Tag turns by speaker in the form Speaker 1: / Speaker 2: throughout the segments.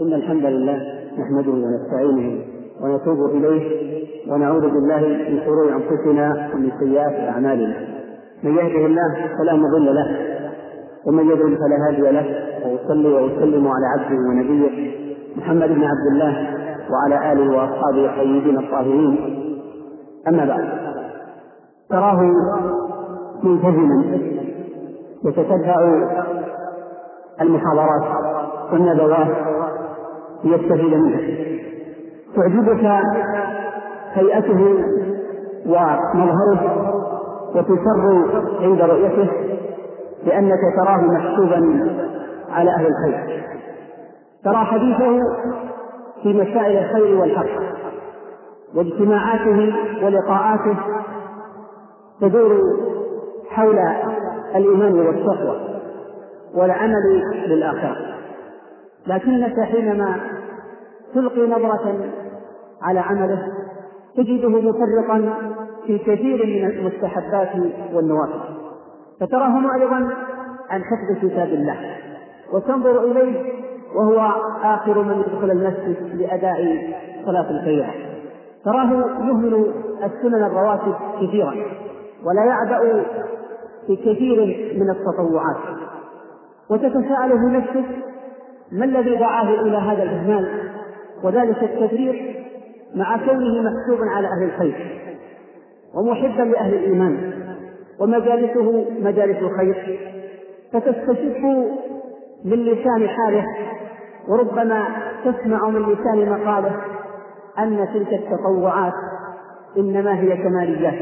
Speaker 1: إن الحمد لله نحمده ونستعينه ونتوب إليه ونعوذ بالله من شرور أنفسنا ومن سيئات أعمالنا. من يهده الله فلا مضل له ومن يضلل فلا هادي له. وأصلي وأسلم على عبده ونبيه محمد بن عبد الله وعلى آله وأصحابه الطيبين الطاهرين. أما بعد تراه ملتزما يتتبع المحاضرات والندوات ليستفيد منها. تعجبك هيئته ومظهره وتسر عند رؤيته لأنك تراه محسوبا على أهل الخير. ترى حديثه في مسائل الخير والحق واجتماعاته ولقاءاته تدور حول الإيمان والتقوى والعمل للآخرة لكنك حينما تلقي نظرة على عمله تجده مفرطا في كثير من المستحبات والنوافل فتراه معرضا عن حفظ كتاب الله. وتنظر إليه وهو آخر من يدخل المسجد لأداء صلاة الخير. تراه يهمل السنن الرواتب كثيرا ولا يعبأ في كثير من التطوعات. وتتساءل في نفسك ما الذي دعاه إلى هذا الإهمال؟ وذلك التفريط مع كونه محسوبا على أهل الخير ومحبا لأهل الإيمان ومجالسه مجالس الخير فتستشف من لسان حاله وربما تسمع من لسان مقاله أن تلك التطوعات إنما هي كماليات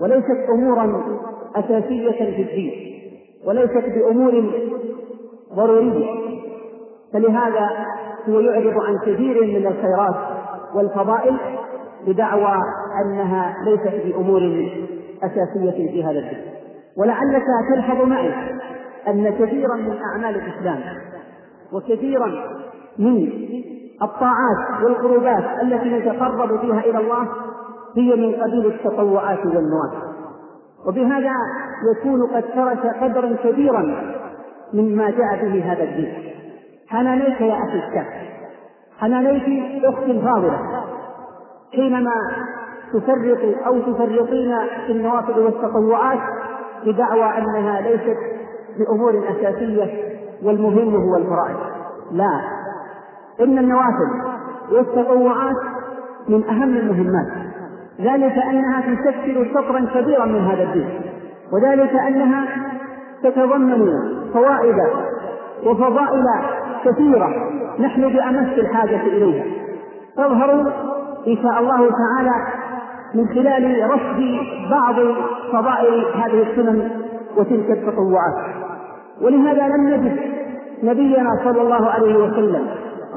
Speaker 1: وليست أمورا أساسية في الدين وليست بأمور ضرورية فلهذا هو يعرض عن كثير من الخيرات والفضائل بدعوى أنها ليست بأمور أساسية في هذا الدين. ولعلك تلحظ معي أن كثيرا من أعمال الإسلام وكثيرا من الطاعات والقربات التي نتقرب فيها إلى الله هي من قبيل التطوعات والنوافل وبهذا يكون قد ترك قدرا كبيرا مما جاء به هذا الدين. حنانيك يا أخي الشاب. حنانيك أختي الفاضلة. حينما تفرط أو تفرطين في النوافل والتطوعات بدعوى أنها ليست بأمور أساسية والمهم هو الفرائض. لا. إن النوافل والتطوعات من أهم المهمات. ذلك أنها تشكل شطرا كبيرا من هذا الدين. وذلك أنها تتضمن فوائد وفضائل كثيرة. نحن بأمس الحاجة إليها. تظهر إن شاء الله تعالى من خلال رصد بعض فضائل هذه السنن وتلك التطوعات. ولهذا لم نجد نبينا صلى الله عليه وسلم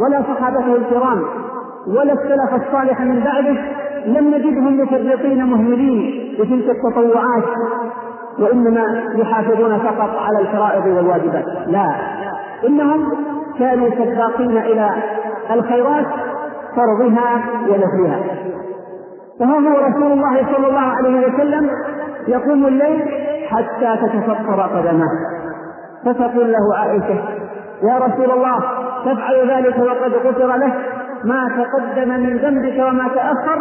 Speaker 1: ولا صحابته الكرام ولا السلف الصالح من بعده لم نجدهم مفرطين مهملين بتلك التطوعات وإنما يحافظون فقط على الفرائض والواجبات. لا. إنهم كانوا سباقين إلى الخيرات فرضها ونفلها فها هو رسول الله صلى الله عليه وسلم يقوم الليل حتى تتفطر قدماه. فتقول له عائشة يا رسول الله تفعل ذلك وقد غفر لك ما تقدم من ذنبك وما تأخر؟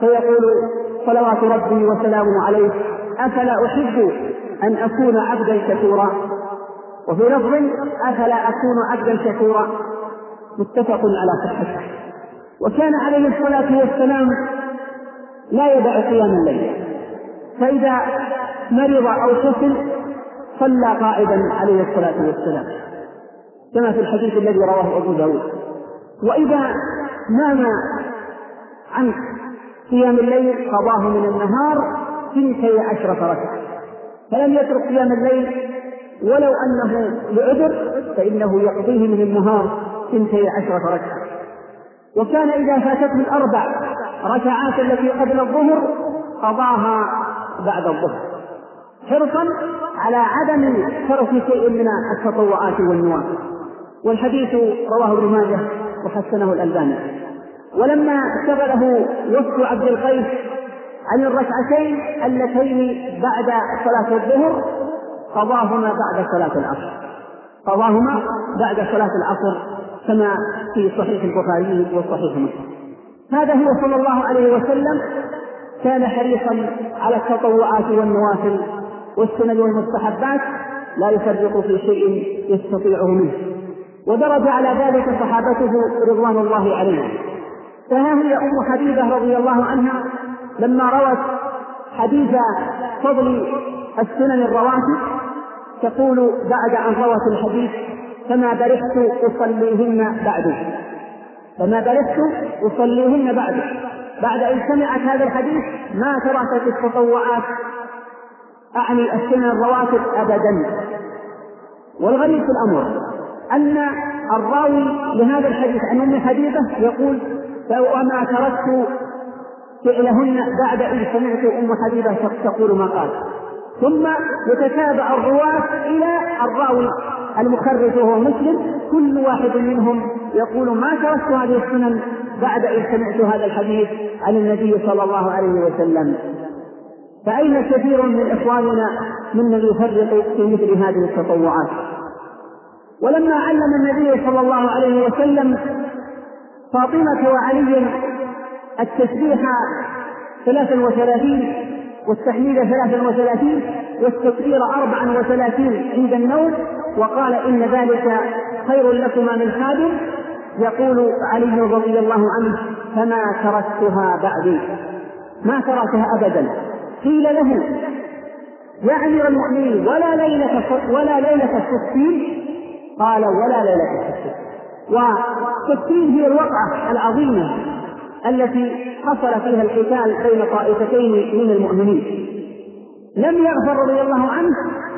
Speaker 1: فيقول صلوات ربي وسلامه عليه أفلا أحب أن أكون عبدا شكورا وفي لفظ أفلا أكون عبدا شكورا. متفق على صحته. وكان عليه الصلاة والسلام لا يدع قيام الليل. فإذا مرض أو حسن صلى قائدا عليه الصلاة والسلام. كما في الحديث الذي رواه أبو داود. وإذا نام عن قيام الليل قضاه من النهار ثنتي عشرة ركعة. فلم يترك قيام الليل ولو أنه لعذر فإنه يقضيه من النهار ثنتي عشرة ركعة. وكان إذا فاتته الأربع ركعات التي قبل الظهر قضاها بعد الظهر. حرصا على عدم ترك شيء من التطوعات والنوافل والحديث رواه ابن ماجه وحسنه الألباني. ولما شغله وصف عبد القيس عن الركعتين اللتين بعد صلاة الظهر قضاهما بعد صلاة العصر. قضاهما بعد صلاة العصر كما في صحيح البخاري وصحيح مسلم. هذا هو صلى الله عليه وسلم كان حريصا على التطوعات والنوافل والسنن والمستحبات لا يفرق في شيء يستطيعه منه. ودرج على ذلك صحابته رضوان الله عليهم. فها هي أم حبيبة رضي الله عنها لما روت حديث فضل السنن الرواتب تقول بعد أن روت الحديث فما برحت أصليهن بعد فما برحت أصليهن بعد بعد أن سمعت هذا الحديث ما تركت التطوعات. أعني السنن الرواتب ابدا. والغريب في الأمر أن الراوي لهذا الحديث عن أم حبيبة يقول وما تركت فعلهن بعد إذ سمعت أم حبيبة تقول ما قال. ثم يتتابع الرواة إلى الراوي المخرج وهو مسلم. كل واحد منهم يقول ما تركت هذه السنن بعد إن سمعت هذا الحديث عن النبي صلى الله عليه وسلم. فأين كثير من إخواننا ممن يفرق في مثل هذه التطوعات؟ ولما علم النبي صلى الله عليه وسلم فاطمة وعلي التسبيح 33 والتحليل ثلاثا وثلاثين 34 أربعا وثلاثين عند النوم وقال إن ذلك خير لكما من خادم. يقول علي رضي الله عنه فما تركتها بعدي. ما تركها أبدا. قيل له يا أمير المؤمنين ولا ليلة ولا ليلة الستين قال ولا ليلة الستين والستين هي الوقعة العظيمة. التي حصل فيها القتال بين طائفتين من المؤمنين. لم يغفر رضي الله عنه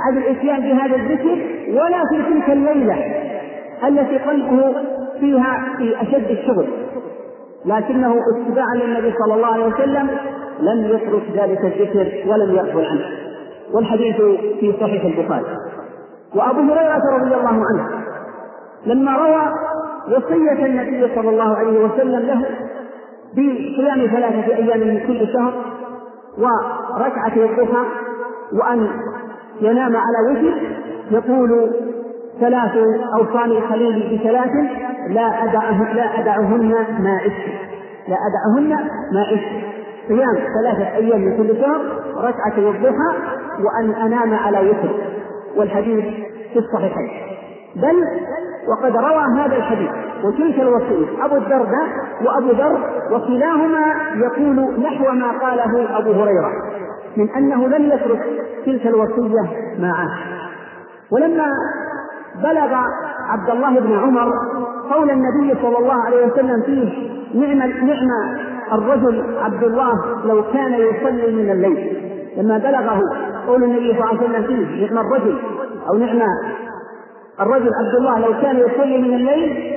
Speaker 1: عن الاتيان بهذا الذكر ولا في تلك الليلة التي قلبه فيها في أشد الشغل. لكنه اتباعا للنبي صلى الله عليه وسلم لم يترك ذلك الذكر ولم يغفل عنه. والحديث في صحيح البخاري. وأبو هريرة رضي الله عنه لما روى وصية النبي صلى الله عليه وسلم له بصيام ثلاثة أيام من كل شهر وركعة الضحى وأن ينام على وجه يقول ثلاث أوصاني خليلي بثلاث لا أدعه لا أدعهن ما عشت لا أدعهن ما عشت. صيام ثلاثة أيام من كل شهر ركعة الضحى وأن أنام على وتر والحديث في الصحيحين. بل وقد روى هذا الحديث. وتلك الوصية أبو الدرداء وأبو ذر وكلاهما يقول نحو ما قاله أبو هريرة من أنه لم يترك تلك الوصية معه. ولما بلغ عبد الله بن عمر قول النبي صلى الله عليه وسلم فيه نعم نعم الرجل عبد الله لو كان يصلي من الليل. لما بلغه قول النبي صلى الله عليه وسلم فيه نعم الرجل أو نعم الرجل عبد الله لو كان يصلي من الليل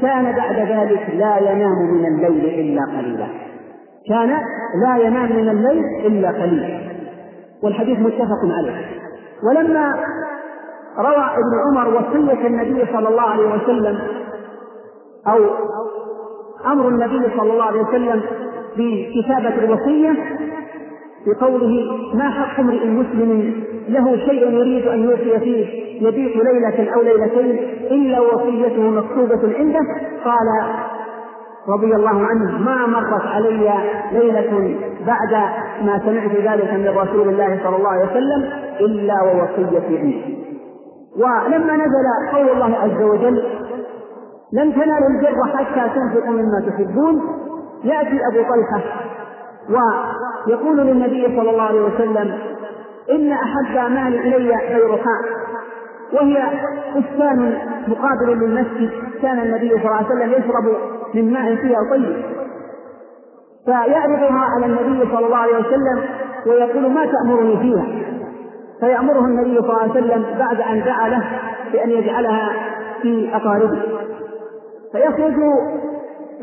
Speaker 1: كان بعد ذلك لا ينام من الليل إلا قليلا. كان لا ينام من الليل إلا قليلا. والحديث متفق عليه. ولما روى ابن عمر وصية النبي صلى الله عليه وسلم أو أمر النبي صلى الله عليه وسلم بكتابة الوصية بقوله ما حق امرئ مسلم له شيء يريد أن يوصي فيه يبيت ليلة أو ليلتين إلا وصيته مكتوبة عنده؟ قال رضي الله عنه ما مرت علي ليلة بعد ما سمعت ذلك من رسول الله صلى الله عليه وسلم إلا ووصيتي عندي ولما نزل قول الله عز وجل لن تنالوا البر حتى تنفقوا مما تحبون. يأتي أبو طلحة ويقول للنبي صلى الله عليه وسلم إن أحب مال إلي بيرحاء وهي بستان مقابل للمسجد. كان النبي صلى الله عليه وسلم يشرب من ماء فيها طيب. فيعرضها على النبي صلى الله عليه وسلم ويقول ما تأمرني فيها؟ فيأمره النبي صلى الله عليه وسلم بعد أن دعا له بأن يجعلها في أقاربه. فيخرج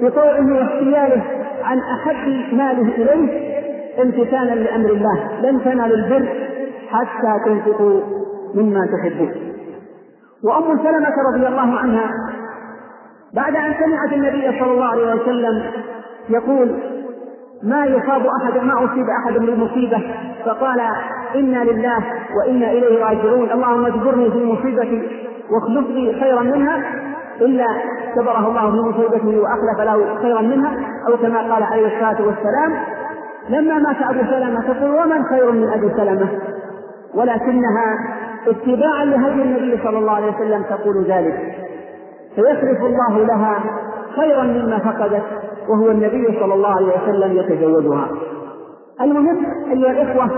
Speaker 1: بطوعه واختياره عن أحب ماله إليه امتثالا لأمر الله. لن تنالوا البر حتى تنفقوا مما تحبون. وأم سلمة رضي الله عنها بعد أن سمعت النبي صلى الله عليه وسلم يقول ما يصاب أحد ما أصيب أحد بمصيبة فقال إنا لله وإنا إليه راجعون. اللهم اجبرني في مصيبتي واخلف لي خيرا منها إلا كبره الله في مصيبته وأخلف له خيرا منها أو كما قال عليه الصلاة والسلام لما مات أبو سلمة تقول ومن خير من أبي سلمة؟ ولكنها اتباعا لهدي النبي صلى الله عليه وسلم تقول ذلك. فيصرف الله لها خيرا مما فقدت وهو النبي صلى الله عليه وسلم يتزوجها. المهم أيها الإخوة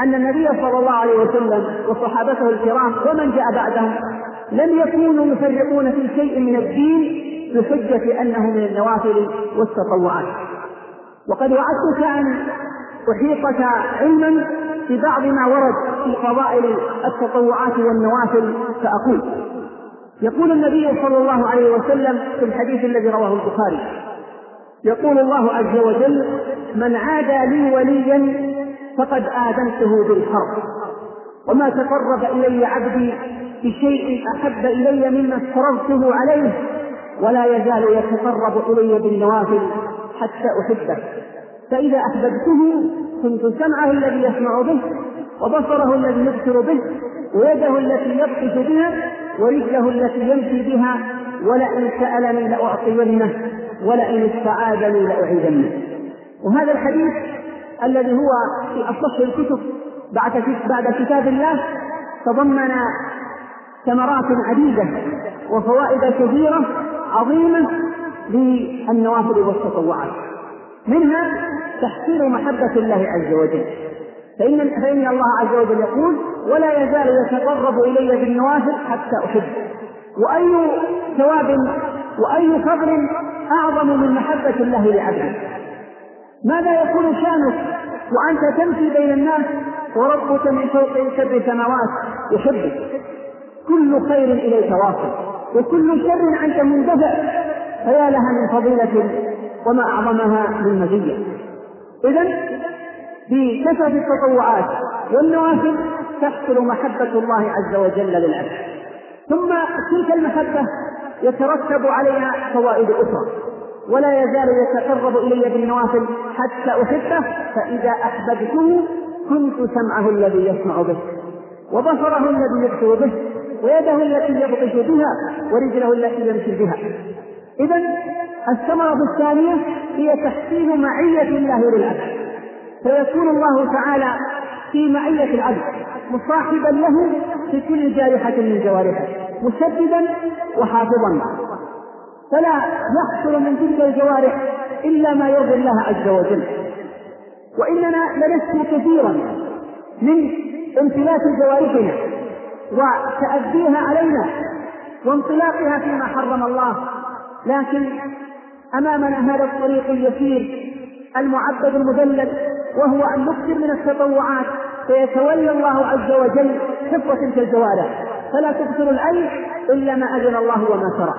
Speaker 1: أن النبي صلى الله عليه وسلم وصحابته الكرام ومن جاء بعدهم لم يكونوا يفرقون في شيء من الدين بحجة أنه من النوافل والتطوعات. وقد وعدتك أن أحيطك علما في بعض ما ورد في فضائل التطوعات والنوافل فأقول. يقول النبي صلى الله عليه وسلم في الحديث الذي رواه البخاري يقول الله عز وجل من عادى لي وليا فقد آذنته بالحرب وما تقرب إلي عبدي بشيء أحب إلي مما افترضته عليه ولا يزال يتقرب إلي بالنوافل حتى أحبه. فإذا أحببته كنت سمعه الذي يسمع به وبصره الذي يبصر به ويده التي يبطش بها ورجله التي يمشي بها ولئن سألني لأعطينه ولئن استعاذني لأعيدنه. وهذا الحديث الذي هو في أصح الكتب بعد بعد كتاب الله تضمن ثمرات عديدة وفوائد كثيرة عظيمة للنوافل والتطوعات. منها تحصيل محبة الله عز وجل. فإن فإن الله عز وجل يقول ولا يزال يتقرب إلي بالنوافل حتى أحبه وأي ثواب وأي فضل أعظم من محبة الله لعبده. ماذا يكون شأنك وأنت تمشي بين الناس وربك من فوق سبع سماوات يحبك؟ كل خير إليك واصل وكل شر عنك مندفع فيا لها من فضيلة وما أعظمها من مزية. إذا بكثرة التطوعات والنوافل تحصل محبة الله عز وجل للعبد. ثم تلك المحبة يترتب عليها فوائد أخرى ولا يزال يتقرب إلي بالنوافل حتى أحبه فإذا أحببته كنت سمعه الذي يسمع به وبصره الذي يبصر به. ويده التي يبطش بها ورجله التي يمشي بها. إذا الثمرة الثانية هي تحسين معية الله للعبد فيكون الله تعالى في معية العبد مصاحبا له في كل جارحة من جوارحه مسددا وحافظا. فلا يحصل من تلك الجوارح إلا ما يرضي الله عز وجل. وإننا لنشكو كثيرا من امتلاك جوارحنا وتأديها علينا وانطلاقها فيما حرم الله. لكن أمامنا هذا الطريق اليسير المعبد المذلل وهو أن نكثر من التطوعات. فيتولى الله عز وجل حفظ تلك الجوارح. فلا تبصر العين إلا ما أذن الله وما شرع.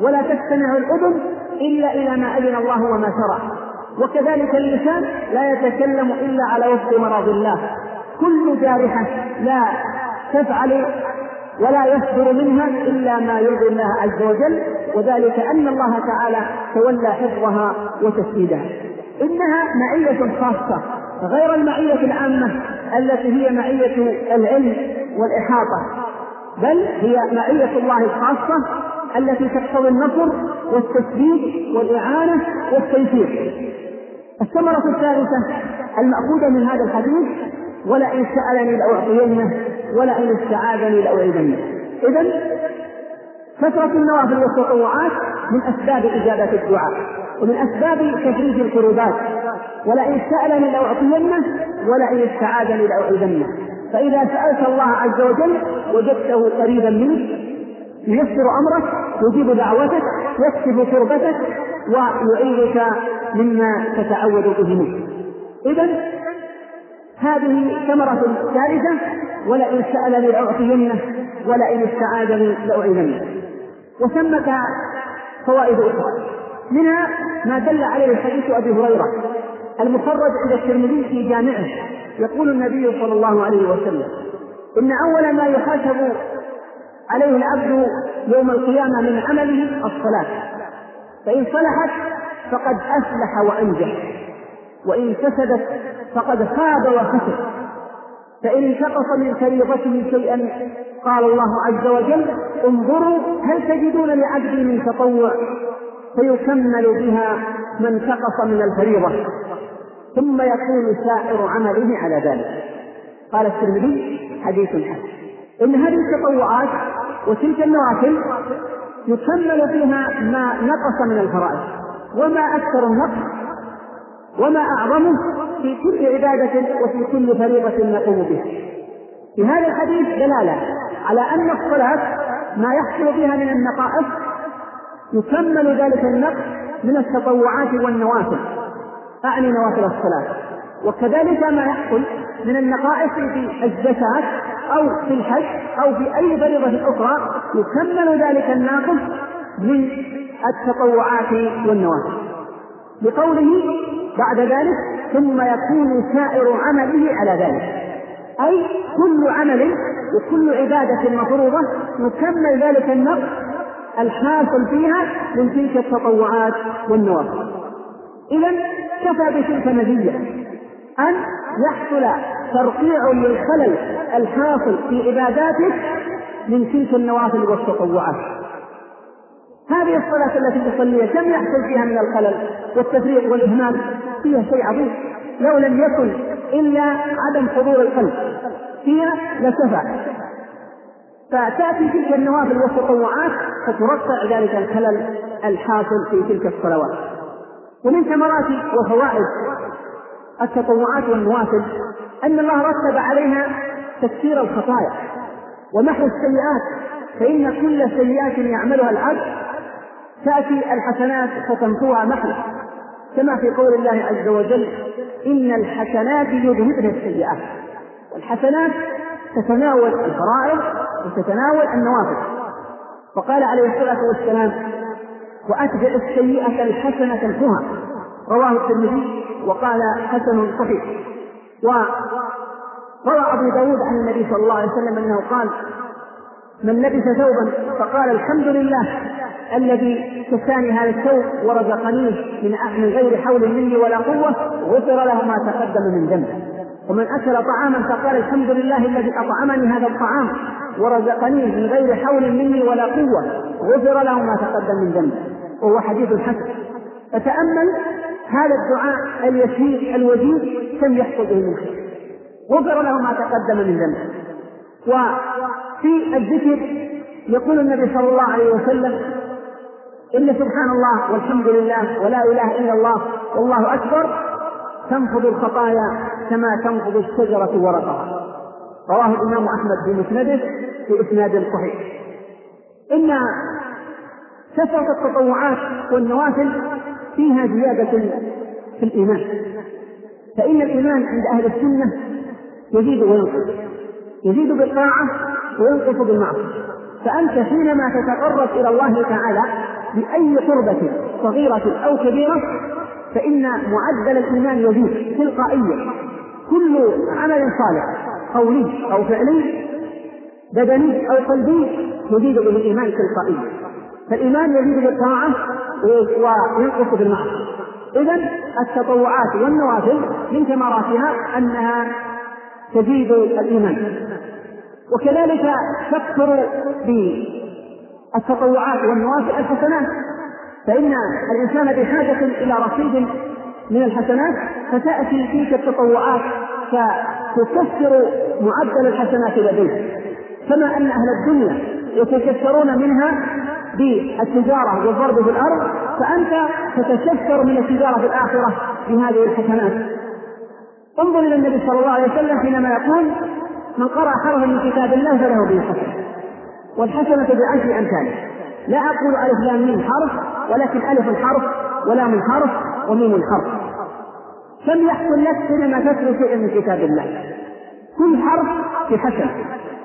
Speaker 1: ولا تستمع الأذن إلا إلى ما أذن الله وما شرع. وكذلك اللسان لا يتكلم إلا على وفق مرض الله. كل جارحة لا تفعل ولا يصدر منها إلا ما يرضي الله عز وجل وذلك أن الله تعالى تولى حفظها وتسديدها. إنها معية خاصة غير المعية العامة التي هي معية العلم والإحاطة بل هي معية الله الخاصة التي تقتضي النصر والتسديد والإعانة والتيسير الثمرة الثالثة المأخوذة من هذا الحديث ولئن سألني لأعطينه ولئن استعاذني لأعيدنه. إذا كثرة النوافل والتطوعات من أسباب إجابة الدعاء ومن أسباب تفريج الكروبات. ولئن سألني لأعطينه ولئن استعاذني لأعيدنه. فإذا سألت الله عز وجل وجدته قريبا منك ييسر أمرك يجيب دعوتك يكشف كربتك ويعيذك مما تتعوذ به منه إذا هذه ثمرة ثالثة ولئن سألني لأعطينه ولئن استعاذني لأعيننه. وثمة فوائد أخرى. منها ما دل عليه حديث أبي هريرة المخرج عند الترمذي في جامعه. يقول النبي صلى الله عليه وسلم إن أول ما يحاسب عليه العبد يوم القيامة من عمله الصلاة. فإن صلحت فقد أفلح وأنجح. وإن فسدت فقد خاب وخسر. فإن انتقص من فريضته شيئا قال الله عز وجل انظروا هل تجدون لعبدي من تطوع؟ فيكمل بها ما انتقص من الفريضة. ثم يكون سائر عمله على ذلك. قال الترمذي حديث حسن. إن هذه التطوعات وتلك النوافل يكمل فيها ما نقص من الفرائض وما أكثر النقص وما أعظمه في كل عبادة وفي كل فريضة نقوم بها. في هذا الحديث دلالة على أن الصلاة ما يحصل بها من النقائص يكمل ذلك النقص من التطوعات والنوافل. أعني نوافل الصلاة. وكذلك ما يحصل من النقائص في الزكاة أو في الحج أو في أي فريضة أخرى يكمل ذلك الناقص من التطوعات والنوافل. بقوله بعد ذلك ثم يكون سائر عمله على ذلك. أي كل عمل وكل عبادة مفروضة يكمل ذلك النقص الحاصل فيها من تلك التطوعات والنوافل إذا كفى بتلك مزية أن يحصل ترقيع للخلل الحاصل في عباداتك من تلك النوافل والتطوعات. هذه الصلاة التي تصليها كم يحصل فيها من الخلل والتفريط والإهمال فيها شيء عظيم. لو لم يكن إلا عدم حضور القلب فيها لكفى فتأتي تلك النوافل والتطوعات فترقع ذلك الخلل الحاصل في تلك الصلوات. ومن ثمرات وفوائد التطوعات والنوافل أن الله رتب عليها تكثير الخطايا. ومحو السيئات فإن كل سيئات يعملها العبد تأتي الحسنات فتمحوها محو كما في قول الله عز وجل إن الحسنات يذهبن السيئات. الحسنات تتناول الفرائض وتتناول النوافل فقال عليه الصلاة والسلام وأتبع السيئة الحسنة تمحوها رواه الترمذي وقال حسن صحيح. وروى أبو داود عن النبي صلى الله عليه وسلم أنه قال من لبس ثوبا فقال الحمد لله الذي كساني هذا الثوب ورزقنيه من من غير حول مني ولا قوة غفر له ما تقدم من ذنبه. ومن أكل طعاما فقال الحمد لله الذي أطعمني هذا الطعام ورزقنيه من غير حول مني ولا قوة غفر له ما تقدم من ذنبه. وهو حديث حسن. فتأمل هذا الدعاء اليسير الوجيز كم يحصل به خير. غفر له ما تقدم من ذنبه. وفي الذكر يقول النبي صلى الله عليه وسلم إن سبحان الله والحمد لله ولا إله إلا الله والله أكبر تنفض الخطايا كما تنفض الشجرة ورقها. رواه الإمام أحمد في مسنده في إسناد صحيح. إن كثرة التطوعات والنوافل فيها زيادة في الإيمان. فإن الإيمان عند أهل السنة يزيد وينقص. يزيد بالطاعة وينقص بالمعصية. فأنت حينما تتقرب إلى الله تعالى بأي قربة صغيرة أو كبيرة فإن معدل الإيمان يزيد تلقائيا. كل عمل صالح قولي أو فعلي بدني أو قلبي يزيد به الإيمان تلقائيا. فالإيمان يزيد بالطاعة وينقص بالمعصية. إذا التطوعات والنوافل من ثمراتها أنها تزيد الإيمان. وكذلك تكثر بالتطوعات والنوافل الحسنات. فإن الإنسان بحاجة إلى رصيد من الحسنات فتأتي تلك التطوعات فتكثر معدل الحسنات لديه كما أن أهل الدنيا يتكثرون منها بالتجارة والضرب في الأرض فأنت تتكثر من التجارة في الآخرة بهذه الحسنات. انظر إلى النبي صلى الله عليه وسلم حينما يقول من قرأ حرفا من كتاب الله فله به حسنة والحسنة بعشر أمثالها لا أقول ألف لام ميم حرف ولكن ألف حرف ولام حرف وميم حرف. كم يحصل لك حينما تتلو شيئا من كتاب الله. كل حرف بحسنة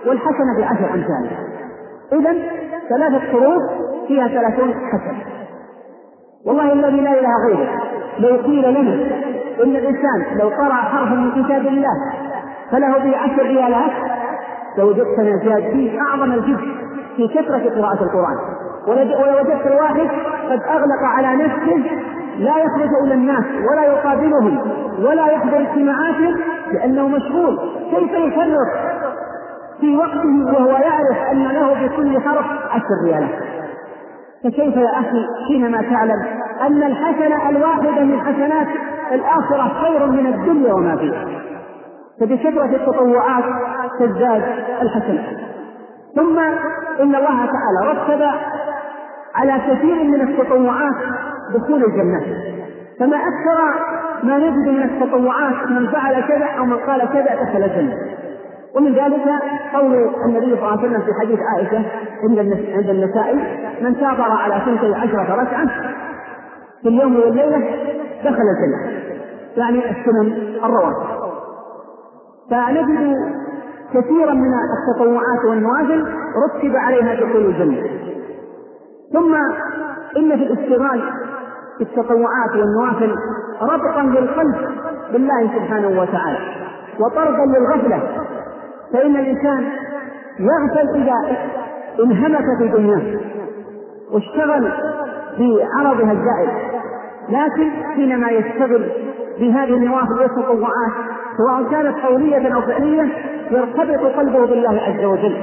Speaker 1: والحسنة بعشر أمثالها إذا ثلاثة حروف فيها ثلاثون حسنة. والله الذي لا إله غيره لو قيل لنا إن الإنسان لو قرأ حرفا من كتاب الله فله به عشر ريالات لوجدتنا زاد أعظم الجزء في كثرة قراءة القرآن. ولوجدت الواحد قد أغلق على نفسه لا يخرج إلى الناس ولا يقابلهم ولا يحضر اجتماعاتهم لأنه مشغول. كيف يفرط في وقته وهو يعرف أن له في كل حرف عشر ريالات؟ فكيف يا أخي حينما تعلم أن الحسنة الواحدة من حسنات الآخرة خير من الدنيا وما فيها؟ فبكثرة التطوعات تزداد الحسنة ثم إن الله تعالى رتب على كثير من التطوعات دخول الجنة. فما أكثر ما نجد من التطوعات من فعل كذا أو من قال كذا دخل الجنة. ومن ذلك قول النبي صلى الله عليه وسلم في حديث عائشة عند عند النسائي من سافر على سنتي عشرة ركعة في اليوم والليلة دخل الجنة. يعني السنن الرواتب. فنجد كثيرا من التطوعات والنوافل رتب عليها دخول الجنة ثم إن في الاشتغال في التطوعات والنوافل ربطا للقلب بالله سبحانه وتعالى وطردا للغفلة فإن الإنسان يغفل إذا انهمك في دنياه واشتغل بعرضها الزائد. لكن حينما يشتغل بهذه النوافل والتطوعات سواء كانت قولية أو فعلية يرتبط قلبه بالله عز وجل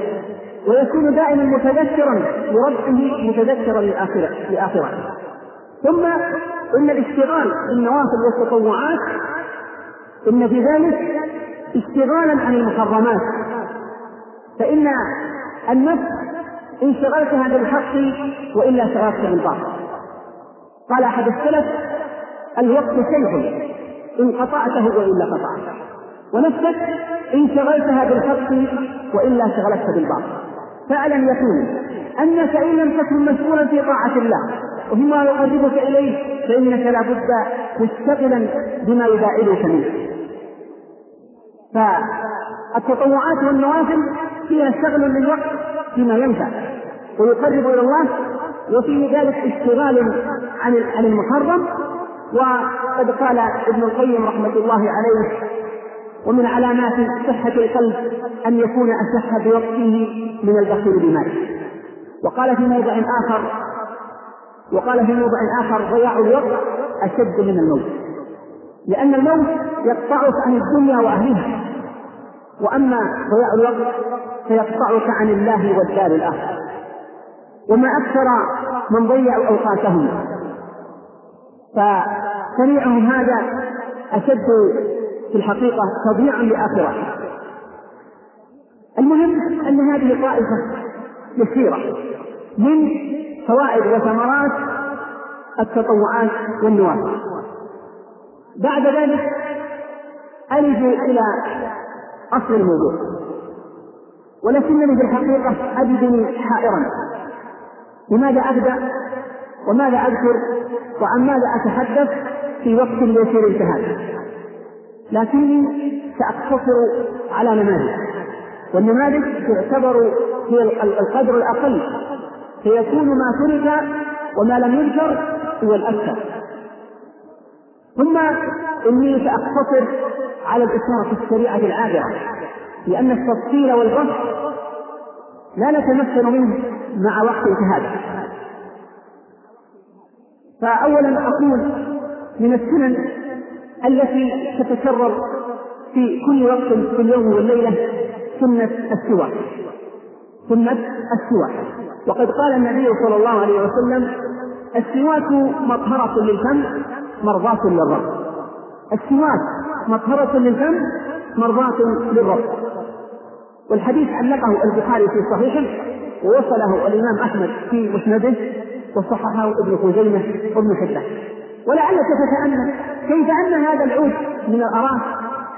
Speaker 1: ويكون دائما متذكرا بربه متذكرا لآخرة لآخرته ثم إن الاشتغال بالنوافل والتطوعات إن في ذلك اشتغالا عن المحرمات. فإن النفس إن شغلتها بالحق وإلا شغلتها بالباطل. قال أحد السلف الوقت سيف إن قطعته وإلا قطعته ونفسك إن شغلتها بالحق وإلا شغلتك بالباطل. فاعلم يقين أنك إن لم تكن مشغولا في طاعة الله وفيما يقربك إليه فإنك لابد مشتغلا بما يباعدك منه. فالتطوعات والنوافل فيها شغل للوقت فيما ينفع ويقرب إلى الله وفي ذلك اشتغال عن المحرم وقد قال ابن القيم رحمة الله عليه ومن علامات صحة القلب أن يكون أصح بوقته من البخيل بماله وقال في موضع آخر وقال في موضع آخر ضياع الوقت أشد من الموت لأن الموت يقطعك عن الدنيا وأهلها وأما ضياع الوقت فيقطعك عن الله والدار الآخرة وما أكثر من ضيعوا أوقاتهم فسريعهم هذا أشد في الحقيقة تضييعا لآخرة. المهم أن هذه طائفة يسيرة من فوائد وثمرات التطوعات والنوافل بعد ذلك ألج إلى أصل الموضوع. ولكنني في الحقيقة أجدني حائرا. لماذا أبدأ؟ وماذا أذكر؟ وعن ماذا أتحدث في وقت يسير انتهى لكني سأقتصر على نماذج. والنماذج تعتبر هي القدر الأقل. فيكون ما ترك وما لم يذكر هو الأكثر. ثم إني سأقتصر على الإشارة في الشريعة العابرة لأن التفصيل والبسط لا نتمكن منه مع وقت انتهاء فأولا أقول من السنن التي تتكرر في كل وقت في اليوم والليلة سنة السواك. سنة السواك. وقد قال النبي صلى الله عليه وسلم السواك مطهرة للفم مرضاة للرب. السواك مطهرة للفم مرضاة للرب. والحديث علقه البخاري في صحيحه ووصله الإمام أحمد في مسنده. وصححه ابن خزيمة وابن حبان. ولعلك تتأمل كيف أن هذا العود من الأراك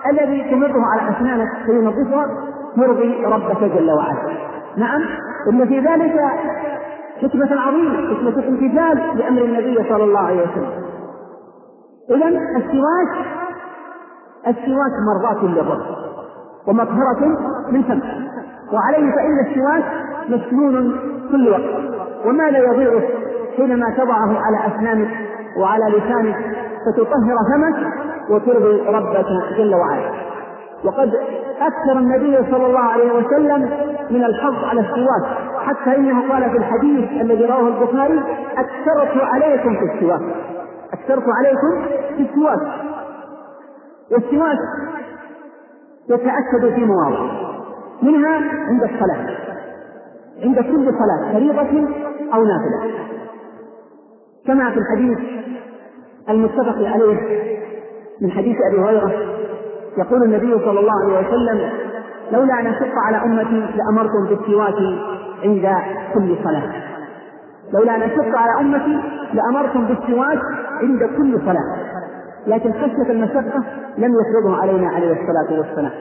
Speaker 1: الذي تمره على أسنانك فينظفها يرضي ربك جل وعلا. نعم إن في ذلك حكمة عظيمة حكمة الامتثال لأمر النبي صلى الله عليه وسلم. إذا السواك السواك مرضاة للرب ومطهرة من فم وعليه فإن السواك مسنون كل وقت وما لا يضيعك حينما تضعه على أسنانك وعلى لسانك فتطهر فمك وترضي ربك جل وعلا. وقد أكثر النبي صلى الله عليه وسلم من الحظ على السواك حتى إنه قال في الحديث الذي رواه البخاري أكثرت عليكم في السواك. أكثرت عليكم في السواك. والسواك يتأكد في مواضع منها عند الصلاة. عند كل صلاة فريضة أو نافلة. كما في الحديث المتفق عليه من حديث أبي هريرة. يقول النبي صلى الله عليه وسلم لولا أن أشق على أمتي لأمرتم بالسواك عند كل صلاة. لولا أن أشق على أمتي لأمرتم بالسواك عند كل صلاة. لكن خشية المشقة لم يفرضه علينا عليه الصلاة والسلام.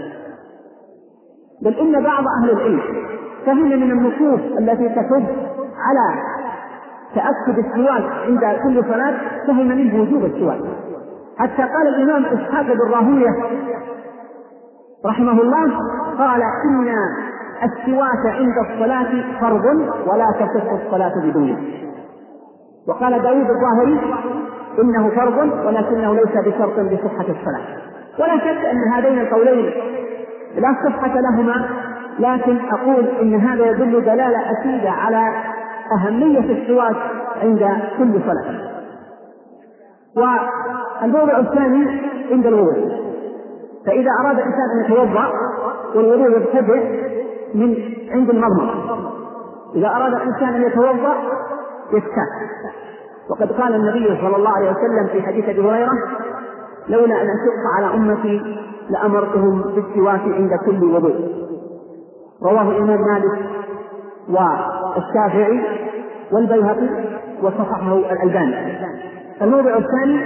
Speaker 1: بل إن بعض أهل العلم فهم من النصوص التي تحث على تأكد السواك عند كل صلاة فهم منه وجوب السواك حتى قال الإمام إسحاق بن راهوية رحمه الله قال إن السواك عند الصلاة فرض ولا تصح الصلاة بدونه وقال داود الظاهري إنه فرض ولكنه ليس بشرط لصحة الصلاة. ولا شك أن هذين القولين لا صحة لهما لكن أقول إن هذا يدل دلالة أكيدة على أهمية السواك عند كل صلاة. والموضع الثاني عند الوضوء. فإذا أراد الإنسان أن يتوضأ والوضوء يبتدئ من عند المضمضة إذا أراد الإنسان أن يتوضأ يستاك وقد قال النبي صلى الله عليه وسلم في حديث أبي هريرة لولا أن أشق على أمتي لأمرتهم بالسواك عند كل وضوء. رواه الإمام مالك والشافعي والبيهقي وصححه الألباني. الموضع الثاني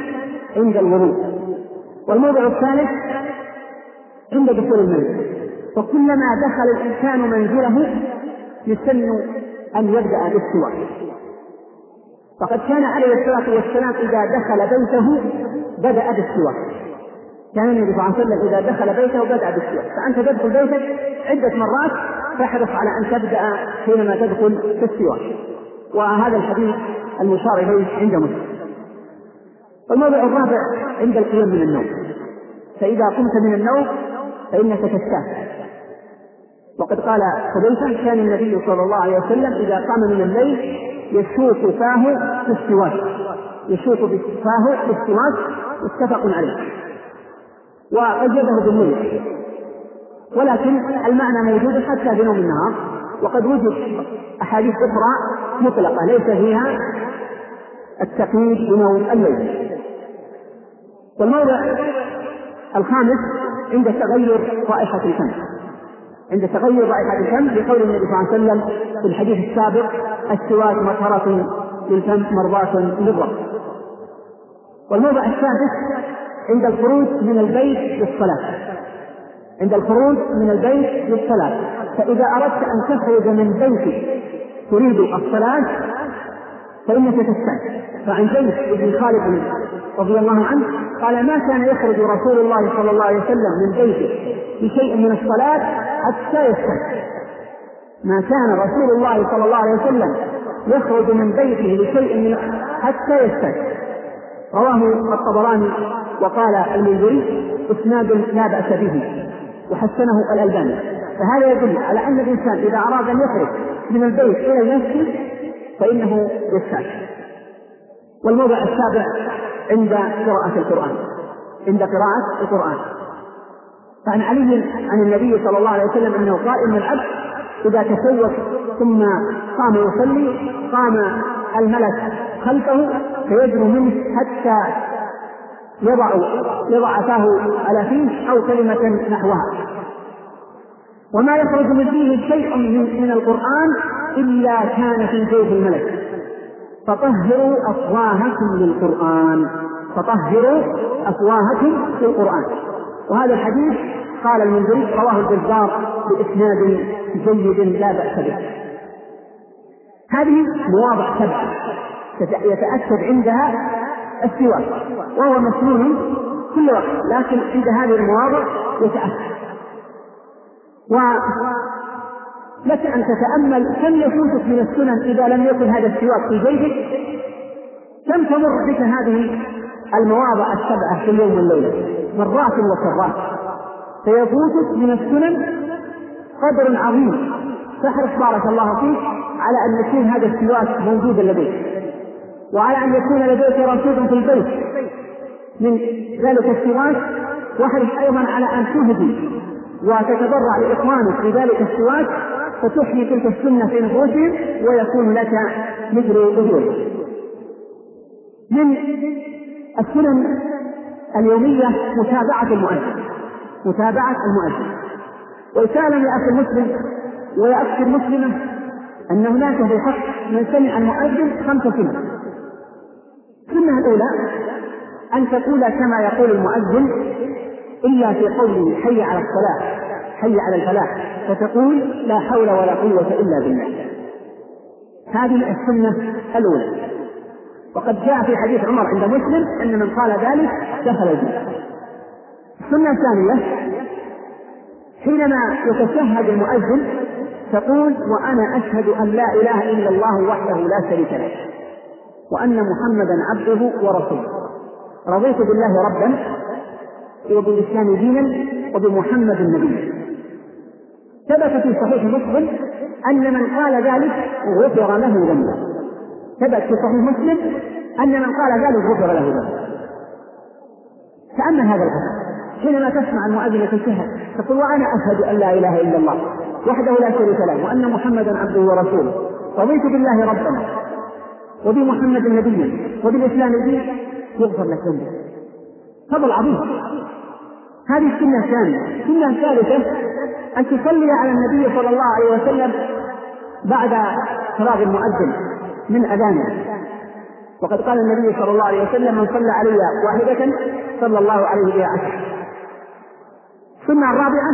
Speaker 1: عند الوضوء والموضع الثالث عند دخول المنزل. وكلما دخل الإنسان منزله يسن أن يبدأ بالسواك. فقد كان عليه الصلاة والسلام إذا دخل بيته بدأ بالسواك. كان النبي صلى الله عليه وسلم إذا دخل بيته بدأ بالسواك. فأنت تدخل بيتك عدة مرات فاحرص على أن تبدأ حينما تدخل في السواك. وهذا الحديث المشار إليه عند مسلم. والموضع الرابع عند القيام من النوم. فإذا قمت من النوم فإنك تستاهل. وقد قال حذيفة كان النبي صلى الله عليه وسلم إذا قام من الليل يشوك فاه في السواك. يشوك فاه في السواك متفق عليه. وقيده بالليل ولكن المعنى موجود حتى بنوم النهار. وقد وجد أحاديث أخرى مطلقة ليس فيها التقييد بنوم الليل. والموضع الخامس عند تغير رائحة الفم عند تغير رائحة الفم لقول النبي صلى الله عليه وسلم في الحديث السابق السواك مطهرة للفم مرضاة للرب. والموضع السادس عند الخروج من البيت للصلاة. عند الخروج من البيت للصلاة. فإذا أردت أن تخرج من بيتك تريد الصلاة فإنك تستعد فعن زيد بن خالد رضي الله عنه قال ما كان يخرج رسول الله صلى الله عليه وسلم من بيته بشيء من الصلاة حتى يستعد ما كان رسول الله صلى الله عليه وسلم يخرج من بيته بشيء من حتى يستعد رواه الطبراني وقال المنذري إسناد لا بأس به. وحسنه الألباني. فهذا يدل على أن الإنسان إذا أراد أن يخرج من البيت إلى المسجد فإنه يستاك والموضع السابع عند قراءة القرآن. عند قراءة القرآن. فعن علي عن النبي صلى الله عليه وسلم أنه قال ان العبد إذا تسوق ثم قام يصلي قام الملك خلفه فيجري منه حتى يضع يضع فاه على فيه أو كلمة نحوها. وما يخرج من فيه شيء من, القرآن إلا كان في جيب الملك. فطهروا أفواهكم للقرآن. فطهروا أفواهكم للقرآن. وهذا الحديث قال المنذري رواه الجزار بإسناد جيد لا بأس به. هذه مواضع سبعة يتأكد عندها السواك وهو مسنون كل وقت لكن عند هذه المواضع يتأكد ولك أن تتأمل كم يفوتك من السنن إذا لم يكن هذا السواك في جيبك كم تمر بك هذه المواضع السبعة في اليوم والليلة؟ مرات وكرات فيفوتك من السنن قدر عظيم. فاحرص بارك الله فيك على أن يكون هذا السواك موجودا لديك. وعلى أن يكون لديك رصيد في البيت. من ذلك السواك واحرص أيضا على أن تهدي وتتبرع لإخوانك في ذلك السواك فتحيي تلك السنة في نفوسهم ويكون لك مثل أجورهم من السنن اليومية متابعة المؤذن متابعة المؤذن وإسالة يا أخي المسلم ويا أختي المسلمة أن هناك في من سمع المؤذن خمس سنن. السنة الأولى أن تقول كما يقول المؤذن إلا في قوله حي على الصلاة حي على الفلاح فتقول لا حول ولا قوة إلا بالله. هذه السنة الأولى. وقد جاء في حديث عمر عند مسلم أن من قال ذلك دخل الجنة. السنة الثانية حينما يتشهد المؤذن تقول وأنا أشهد أن لا إله إلا الله وحده لا شريك له. وأن محمدا عبده ورسوله. رضيت بالله ربا وبالإسلام دينا وبمحمد نبيا ثبت في صحيح مسلم أن من قال ذلك غفر له ذنبه. ثبت في صحيح مسلم أن من قال ذلك غفر له ذنبه. تأمل هذا الحديث حينما تسمع المؤذن يتشهد تقول وأنا أشهد أن لا إله إلا الله وحده لا شريك له وأن محمدا عبده ورسوله. رضيت بالله ربا وبمحمد نبيا وبالإسلام دينا يغفر لك ذنبك. فضل عظيم. هذه السنة الثانية. السنة الثالثة أن تصلي على النبي صلى الله عليه وسلم بعد فراغ المؤذن من أذانه. وقد قال النبي صلى الله عليه وسلم من صلى علي واحدة صلى الله عليه بها عشر السنة الرابعة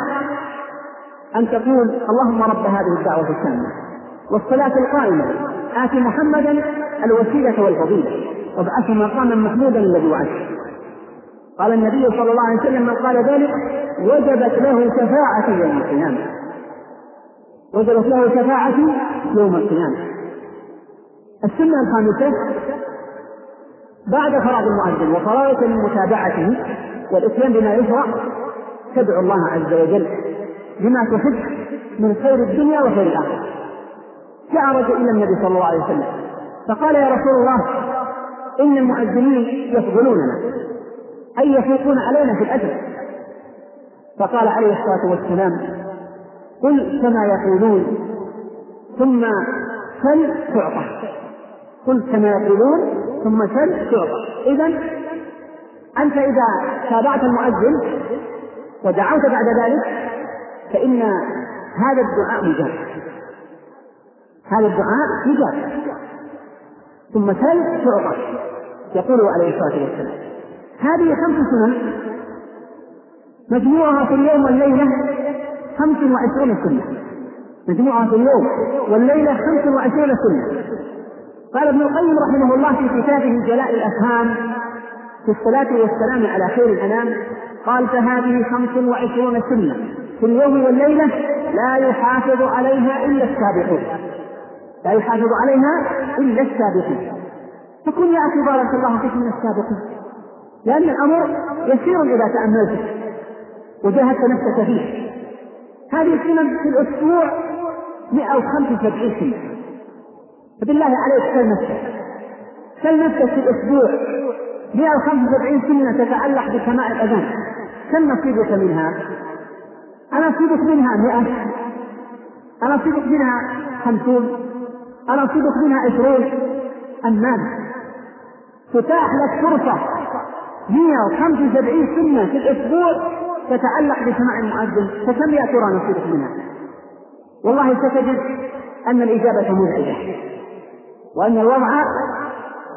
Speaker 1: أن تقول اللهم رب هذه الدعوة التامة والصلاة القائمة آت محمدا الوسيلة والفضيلة. وابعثه مقاما محمودا الذي وعدته. قال النبي صلى الله عليه وسلم من قال ذلك وجبت له شفاعة يوم القيامة. وجبت له شفاعة يوم القيامة. السنة الخامسة بعد فراغ المؤذن وفراغك من متابعته والإتيان بما يشرع تدعو الله عز وجل بما تحب من خير الدنيا وخير الآخرة. جاء رجل إلى النبي صلى الله عليه وسلم. فقال يا رسول الله إن المؤذنين يفضلوننا أي يفوقون علينا في الأجر. فقال عليه الصلاة والسلام قل كما يقولون ثم سل تعطى قل كما يقولون ثم سل تعطى إذا أنت إذا تابعت المؤذن ودعوت بعد ذلك فإن هذا الدعاء مجاب هذا الدعاء مجاب ثم سل تعطى يقول عليه الصلاة والسلام. هذه خمس سنن مجموعها في اليوم والليلة خمس وعشرون سنة. مجموعها في اليوم والليلة خمس وعشرون سنة. قال ابن القيم رحمه الله في كتابه جلاء الأفهام في الصلاة والسلام على خير الأنام قال فهذه خمس وعشرون سنة. في اليوم والليلة لا يحافظ عليها إلا السابقون. لا يحافظ عليها إلا السابقون فكن يا أخي بارك الله فيك من السابقين. لأن الأمر يسير إذا تأملته وجاهدت نفسك فيه. هذه السنن في الأسبوع 175 سنة. فبالله عليك سل نفسك. سل نفسك في الأسبوع 175 سنة تتعلق بسماع الأذان. كم نصيبك منها؟ أنصيبك منها مئة. أنصيبك منها خمسون أنصيبك منها أم ماذا؟ تتاح لك فرصة. 175 سنة في الأسبوع تتعلق بسماع المؤذن. فكم يا ترى نصيبك منها؟ والله ستجد أن الإجابة مزعجة. وأن الوضع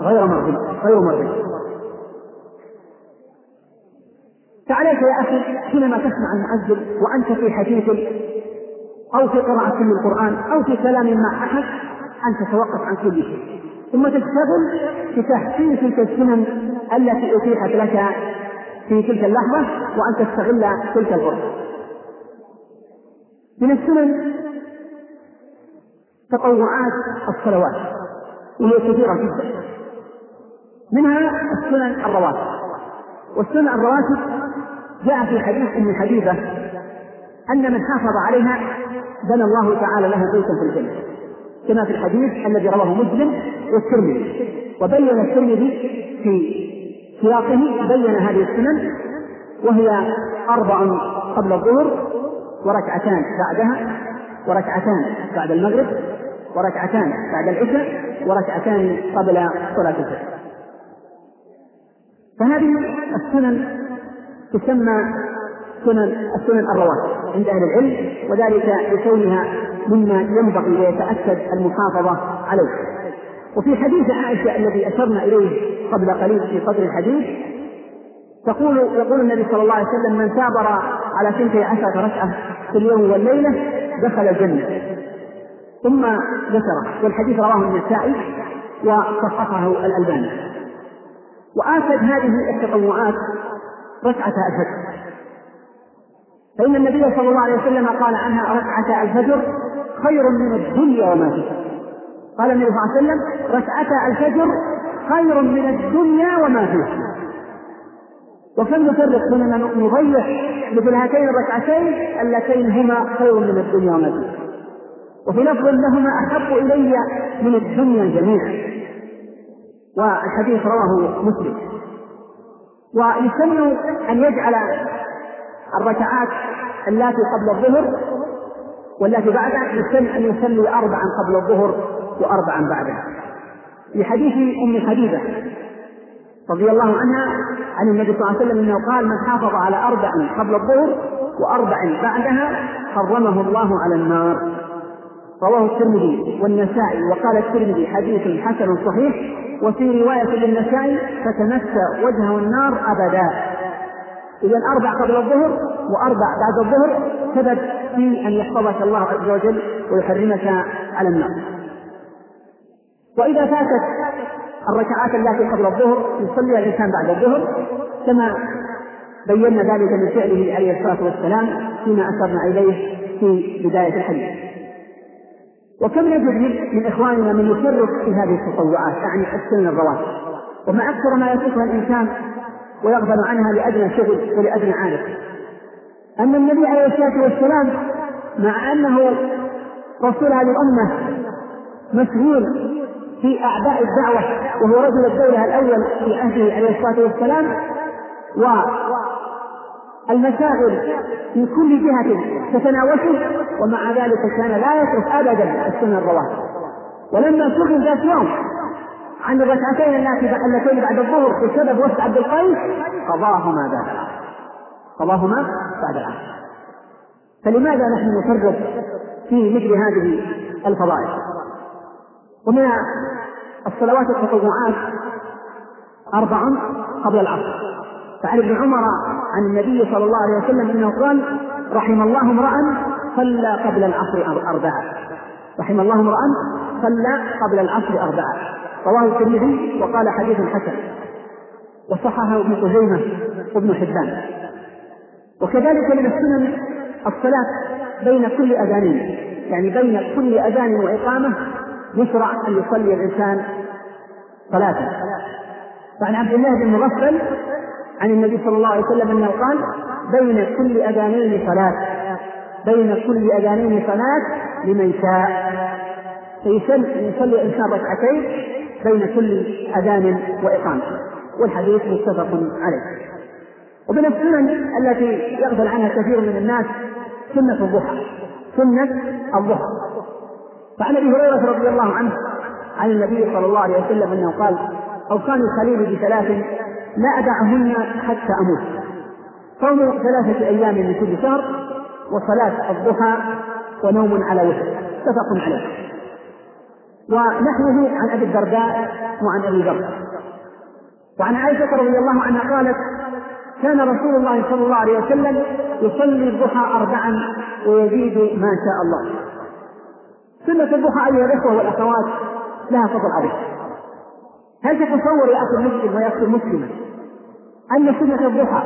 Speaker 1: غير مرضي غير مرضي. فعليك يا أخي حينما تسمع المؤذن وأنت في حديث أو في قراءة من القرآن أو في كلام مع أحد أن تتوقف عن كل شيء. ثم تشتغل بتحسين تلك السنن التي أتيحت لك في تلك اللحظة وأن تستغل تلك الفرصة من السنن تطوعات الصلوات وهي كثيرة جدا. منها السنن الرواتب. والسنن الرواتب جاء في حديث ام حبيبة أن من حافظ عليها بنى الله تعالى له بيتا في الجنة. كما في الحديث الذي رواه مسلم والترمذي. وبين الترمذي في سياقه بين هذه السنن وهي أربع قبل الظهر وركعتان بعدها وركعتان بعد المغرب وركعتان بعد العشاء وركعتان قبل صلاة الفجر. فهذه السنن تسمى سنن السنن الرواتب عند أهل العلم وذلك لكونها مما ينبغي ويتأكد المحافظة عليه. وفي حديث عائشة الذي أشرنا إليه قبل قليل في صدر الحديث تقول يقول النبي صلى الله عليه وسلم من ثابر على ثنتي عشرة ركعة في اليوم والليلة دخل الجنة. ثم ذكر والحديث رواه النسائي وصححه الألباني. وآكد هذه التطوعات ركعة الفجر. فإن النبي صلى الله عليه وسلم قال عنها ركعة الفجر خير من الدنيا وما فيها. قال النبي صلى الله عليه وسلم ركعة الفجر خير من الدنيا وما فيها. وكم نفرق بيننا نضيع مثل هاتين الركعتين اللتين هما خير من الدنيا وما فيها. وفي لفظ لهما أحب إلي من الدنيا جميعا. والحديث رواه مسلم. ويسن أن يجعل الركعات اللاتي قبل الظهر واللاتي بعدها يسن أن يصلي اربعا قبل الظهر واربعا بعدها. في حديث أم حبيبة رضي الله عنها عن النبي صلى الله عليه وسلم إنه قال من حافظ على أربع قبل الظهر واربع بعدها حرمه الله على النار. رواه الترمذي والنسائي وقال الترمذي حديث حسن صحيح وفي رواية للنسائي فتمسى وجهه النار أبدا. إذا أربع قبل الظهر وأربع بعد الظهر سبب في أن يحفظك الله عز وجل ويحرمك على النار. وإذا فاتت الركعات التي قبل الظهر يصليها الإنسان بعد الظهر كما بينا ذلك من فعله عليه الصلاة والسلام فيما أشرنا إليه في بداية الحديث. وكم نجد من إخواننا من يفرط في هذه التطوعات يعني السنن الرواتب وما أكثر ما يتركها الإنسان ويغفل عنها لأدنى شغل ولأدنى عادة أما النبي عليه الصلاة والسلام مع أنه رسول هذه الأمة مسؤول في أعباء الدعوة وهو رجل الدولة الأول في عهده عليه الصلاة والسلام والمشاغل في كل جهة تتناوشه ومع ذلك كان لا يترك أبدا السنة الرواتب ولما سئل ذات يوم عن الركعتين اللتين بعد الظهر بسبب وفد عبد القيس قضاهما العصر قضاهما بعد العصر. فلماذا نحن نفرط في مثل هذه الفضائل؟ ومن الصلوات التطوعات أربع قبل العصر. فعن ابن عمر عن النبي صلى الله عليه وسلم إنه قال رحم الله امرا صلى قبل العصر اربعه رحم الله امرا صلى قبل العصر اربعه رواه الترمذي وقال حديث حسن. وصححه ابن خزيمة وابن حبان. وكذلك من السنن الصلاة بين كل أذانين يعني بين كل أذان وإقامة يشرع أن يصلي الإنسان صلاة فعن عبد الله بن مغفل عن النبي صلى الله عليه وسلم أنه قال بين كل أذانين صلاة بين كل أذانين صلاة لمن شاء. فيصلي الإنسان ركعتين بين كل أذان وإقامة والحديث متفق عليه. ومن السنن التي يغفل عنها كثير من الناس سنة الضحى سنة الضحى. فعن أبي هريرة رضي الله عنه عن النبي صلى الله عليه وسلم أنه قال اوصاني خليلي بثلاث لا أدعهن حتى أموت. صوم ثلاثة أيام من كل شهر وصلاة الضحى ونوم على وتر متفق عليه. ونحوه عن أبي الدرداء وعن أبي ذر وعن عائشة رضي الله عنها قالت كان رسول الله صلى الله عليه وسلم يصلي الضحى أربعا ويزيد ما شاء الله. سنة الضحى أيها الإخوة والأخوات لها فضل عظيم هل تتصور يا أخي المسلم ويا أخي المسلمة أن سنة الضحى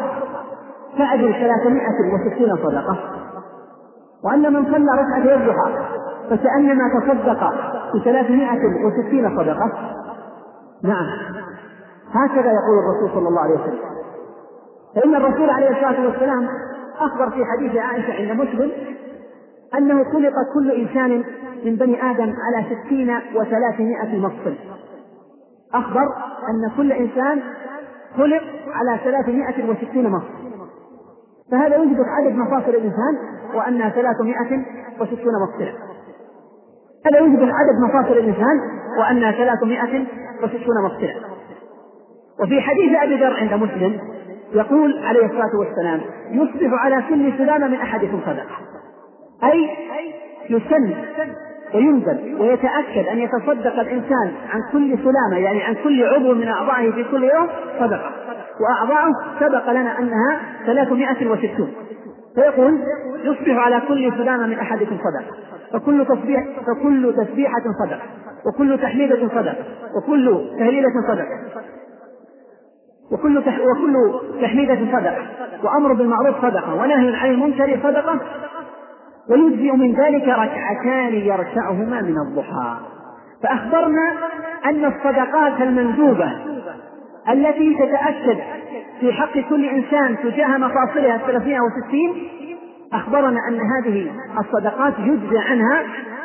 Speaker 1: تعدل 360 صدقة؟ وأن من صلى ركعتي الضحى فكأنما تصدق ب 360 صدقة؟ نعم. هكذا يقول الرسول صلى الله عليه وسلم. فإن الرسول عليه الصلاة والسلام أخبر في حديث عائشة عند مسلم أنه خلق كل إنسان من بني آدم على ستين وثلاثمائة مفصل. أخبر أن كل إنسان خلق على ثلاثمائة وستين مفصل. فهذا يوجد عدد مفاصل الإنسان وأنها ثلاثمائة وستون مفصلة هذا يوجد عدد مفاصل الإنسان وأنها ثلاثمائة وستون مفصلة وفي حديث أبي ذر عند مسلم يقول عليه الصلاة والسلام يصبح على كل سلامة من أحدكم صدقة. أي يسن وينزل ويتأكد أن يتصدق الإنسان عن كل سلامة يعني عن كل عضو من أعضائه في كل يوم صدقة. وأعضاؤه سبق لنا أنها 360 فيقول يصبح على كل سلامة من أحدكم صدقة. فكل تسبيح فكل تسبيحة صدقة. وكل تحميدة صدقة. وكل تهليلة صدقة. وكل تح... وكل تحميدة صدقة وأمر بالمعروف صدقة ونهي عن المنكر صدقة. ويجزئ من ذلك ركعتان يركعهما من الضحى. فأخبرنا أن الصدقات المندوبة التي تتأكد في حق كل إنسان تجاه مفاصلها الثلاثمائة وستين أخبرنا أن هذه الصدقات يجزى عنها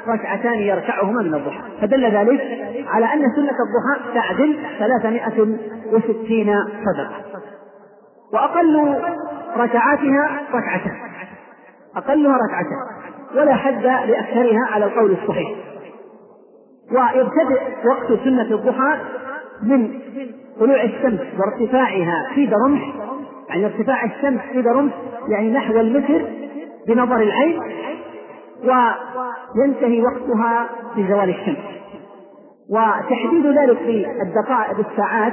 Speaker 1: ركعتان يركعهما من الضحى. فدل ذلك على أن سنة الضحى تعدل ثلاثمائة وستين صدقة. وأقل ركعاتها ركعتان. أقلها ركعتان. ولا حد لأكثرها على القول الصحيح. ويبتدئ وقت سنة الضحى من طلوع الشمس وارتفاعها في رمح يعني ارتفاع الشمس في رمح يعني نحو المتر بنظر العين. وينتهي وقتها بزوال الشمس. وتحديد ذلك في الدقائق بالساعات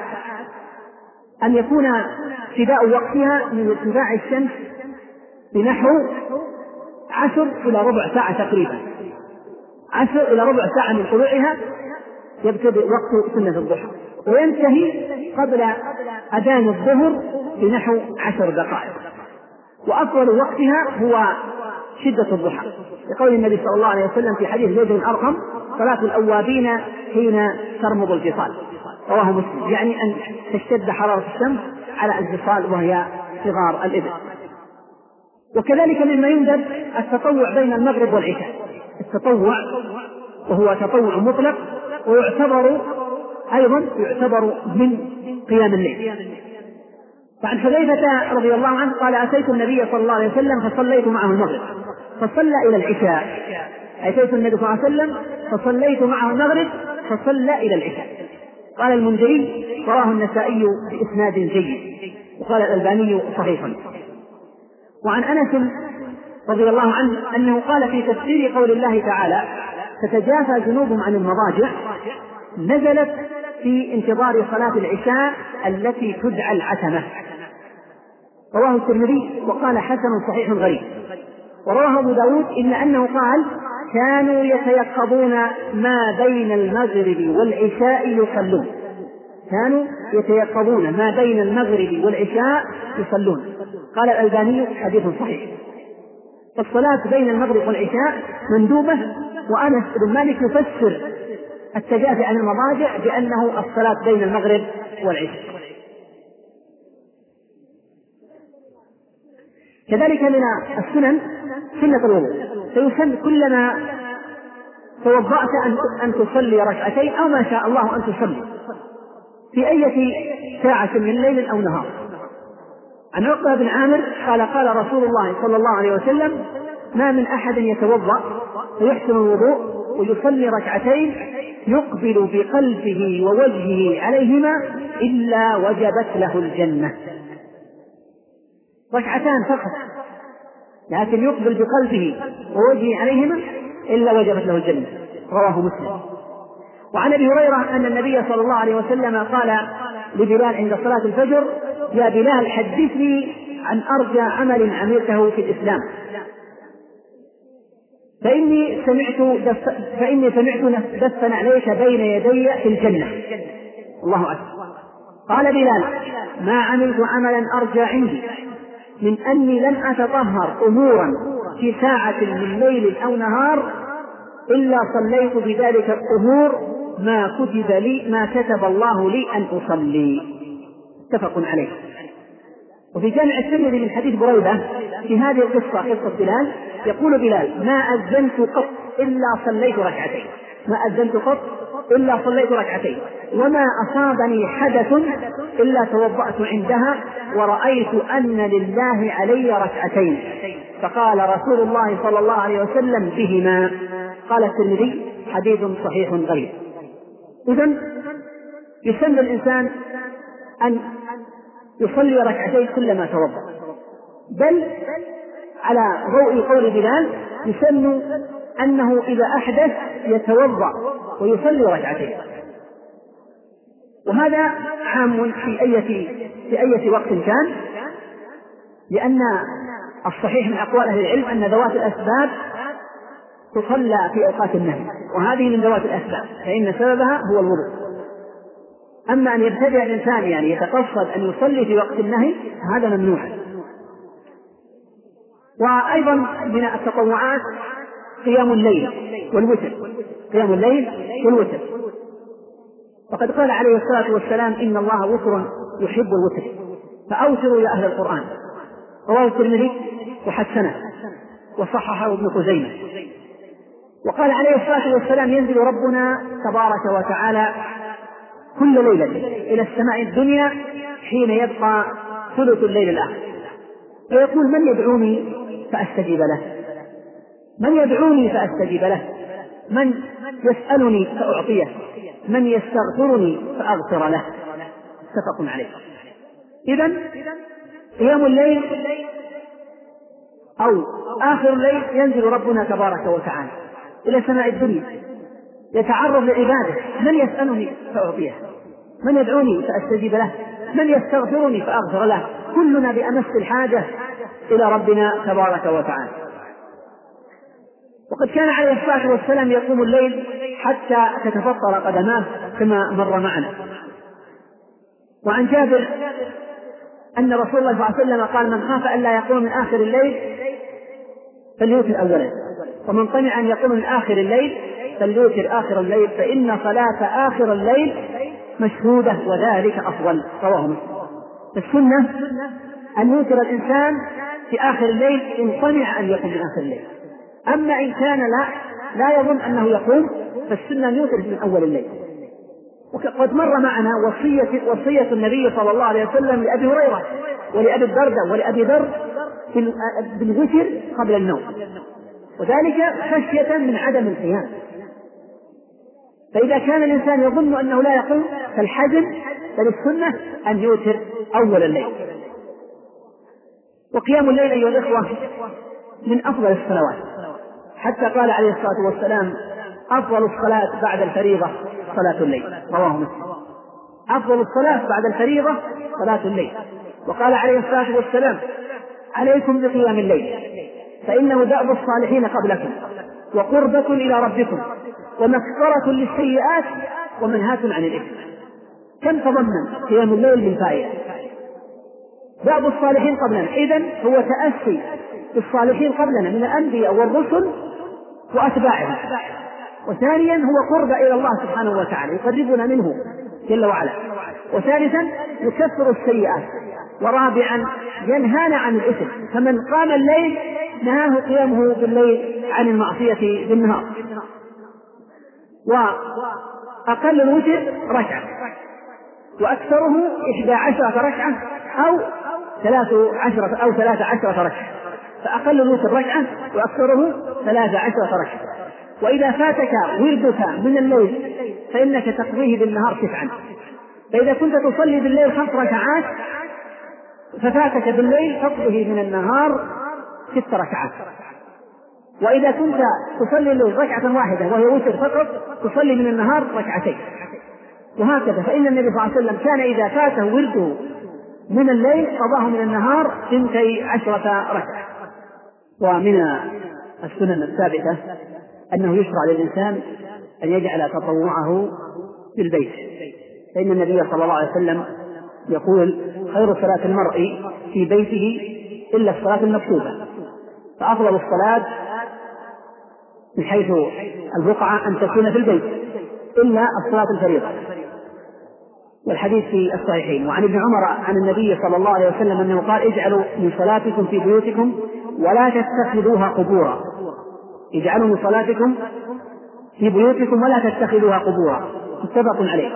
Speaker 1: أن يكون ابتداء وقتها من ارتفاع الشمس بنحو عشر إلى ربع ساعة تقريبا. عشر إلى ربع ساعة من طلوعها يبتدئ وقت سنة الضحى. وينتهي قبل أذان الظهر بنحو عشر دقائق. وأفضل وقتها هو شدة الضحى. لقول النبي صلى الله عليه وسلم في حديث زيد بن أرقم صلاة الأوابين حين ترمض الفصال رواه مسلم. يعني أن تشتد حرارة الشمس على الفصال وهي صغار الإبل. وكذلك مما يندب التطوع بين المغرب والعشاء. التطوع وهو تطوع مطلق ويعتبر أيضا يعتبر من قيام الليل. وعن حذيفة رضي الله عنه قال أتيت النبي صلى الله عليه وسلم فصليت معه المغرب. فصلى إلى العشاء. أتيت النبي صلى الله عليه وسلم فصليت معه المغرب فصلى إلى العشاء. قال المنذري رواه النسائي بإسناد جيد. وقال الألباني صحيح. وعن أنس رضي الله عنه أنه قال في تفسير قول الله تعالى تتجافى جنوبهم عن المضاجع نزلت في انتظار صلاة العشاء التي تدعى العتمة. رواه الترمذي وقال حسن صحيح غريب. ورواه أبو داود إلا أنه قال كانوا يتيقظون ما بين المغرب والعشاء يصلون. كانوا يتيقظون ما بين المغرب والعشاء يصلون. قال الألباني حديث صحيح. فالصلاة بين المغرب والعشاء مندوبة وأنس بن مالك يفسر التجافي عن المضاجع بأنه الصلاة بين المغرب والعشاء. كذلك من السنن سنة الوضوء. فيسن كلما توضأت أن أن تصلي ركعتين أو ما شاء الله أن تصلي. في أية ساعة من ليل أو نهار. عن عقبة بن عامر قال قال رسول الله صلى الله عليه وسلم ما من أحد يتوضأ فيحسن الوضوء ويصلي ركعتين يقبل بقلبه ووجهه عليهما إلا وجبت له الجنة. ركعتان فقط. لكن يقبل بقلبه ووجهه عليهما إلا وجبت له الجنة. رواه مسلم. وعن أبي هريرة أن النبي صلى الله عليه وسلم قال لبلال عند صلاة الفجر يا بلال حدثني عن أرجى عمل عملته في الإسلام. فإني سمعت دف فإني سمعت دفا عليك بين يدي في الجنة. الله أكبر. قال بلال ما عملت عملا أرجى عندي من أني لم أتطهر امورا في ساعة من ليل أو نهار إلا صليت بذلك الطهور ما كتب لي ما كتب الله لي أن أصلي. متفق عليه. وفي جامع الترمذي من حديث بريدة في هذه القصة قصة بلال يقول بلال ما أذنت قط إلا صليت ركعتين. ما أذنت قط إلا صليت ركعتين. وما أصابني حدث إلا توضأت عندها ورأيت أن لله علي ركعتين. فقال رسول الله صلى الله عليه وسلم بهما. قال الترمذي حديث صحيح غريب. إذا يسن الإنسان أن يصلي ركعتين كلما توضأ. بل على ضوء قول بلال يسن أنه إذا أحدث يتوضأ ويصلي ركعتين. وهذا عام في أية في أية وقت كان لأن الصحيح من أقوال أهل العلم أن ذوات الأسباب تصلى في أوقات النهي وهذه من ذوات الأسباب فإن سببها هو الوضوء. أما أن يبتدع الإنسان يعني يتقصد أن يصلي في وقت النهي هذا ممنوع. وأيضا من التطوعات قيام الليل والوتر قيام الليل والوتر. وقد قال عليه الصلاة والسلام إن الله وتر يحب الوتر. فأوتروا يا أهل القرآن. رواه الترمذي وحسنه وصححه ابن خزيمة. وقال عليه الصلاة والسلام ينزل ربنا تبارك وتعالى كل ليلة إلى السماء الدنيا حين يبقى ثلث الليل الآخر. فيقول من يدعوني فأستجيب له. من يدعوني فأستجيب له. من يسألني فأعطيه. من يستغفرني فأغفر له. متفق عليه. إذا قيام الليل أو آخر الليل ينزل ربنا تبارك وتعالى إلى سماء الدنيا يتعرض لعباده. من يسألني فأعطيه. من يدعوني فأستجيب له. من يستغفرني فأغفر له. كلنا بأمس الحاجة إلى ربنا تبارك وتعالى. وقد كان عليه الصلاة والسلام يقوم الليل حتى تتفطر قدماه كما مر معنا. وعن جابر أن رسول الله صلى الله عليه وسلم قال من خاف ألا يقوم من آخر الليل فليوتر أولا. ومن طمع أن يقوم من آخر الليل فليوتر آخر الليل فإن صلاة آخر الليل مشهودة وذلك أفضل. رواه مسلم. السنة أن يوتر الإنسان في آخر الليل إن طمع أن يقوم من آخر الليل. أما إن كان لا لا يظن أنه يقوم فالسنة أن يوتر من أول الليل. وقد مر معنا وصية وصية النبي صلى الله عليه وسلم لأبي هريرة ولأبي الدرداء ولأبي ذر بالوتر قبل النوم. وذلك خشية من عدم القيام. فإذا كان الإنسان يظن أنه لا يقوم فالحزم فللسنة أن يوتر أول الليل. وقيام الليل أيها الإخوة من أفضل الصلوات. حتى قال عليه الصلاة والسلام أفضل الصلاة بعد الفريضة صلاة الليل. رواه مسلم. أفضل الصلاة بعد الفريضة صلاة الليل. وقال عليه الصلاة والسلام عليكم بقيام الليل فإنه دأب الصالحين قبلكم وقربة إلى ربكم ومكفرة للسيئات ومنهاة عن الإثم. كم تضمن قيام الليل من فائدة بعض الصالحين قبلنا. إذا هو تأسي بالصالحين قبلنا من الأنبياء والرسل وأتباعهم وثانيا هو قرب إلى الله سبحانه وتعالى يقربنا منه جل وعلا. وثالثا يكفر السيئات. ورابعا ينهانا عن الإثم. فمن قام الليل نهاه قيامه بالليل عن المعصية بالنهار. وأقل الوتر ركعة. وأكثره إحدى عشرة ركعة أو ثلاث عشرة أو ثلاث عشرة ركعة. فأقل الوتر ركعة وأكثره ثلاث عشرة ركعة. وإذا فاتك وردك من الليل فإنك تقضيه بالنهار تسعا. فإذا كنت تصلي بالليل خمس ركعات ففاتك بالليل تقضيه من النهار ست ركعات. وإذا كنت تصلي الليل ركعة واحدة وهي وتر فقط تصلي من النهار ركعتين. وهكذا فإن النبي صلى الله عليه وسلم كان إذا فاته ورده من الليل قضاه من النهار ثنتي عشرة ركعة. ومن السنن الثابتة أنه يشرع للإنسان أن يجعل تطوعه في البيت. فإن النبي صلى الله عليه وسلم يقول خير صلاة المرء في بيته إلا الصلاة المكتوبة. فأفضل الصلاة من حيث البقعة أن تكون في البيت إلا الصلاة الفريضة. والحديث في الصحيحين. وعن ابن عمر عن النبي صلى الله عليه وسلم أنه قال اجعلوا من صلاتكم في بيوتكم ولا تتخذوها قبورا. اجعلوا من صلاتكم في بيوتكم ولا تتخذوها قبورا. متفق عليه.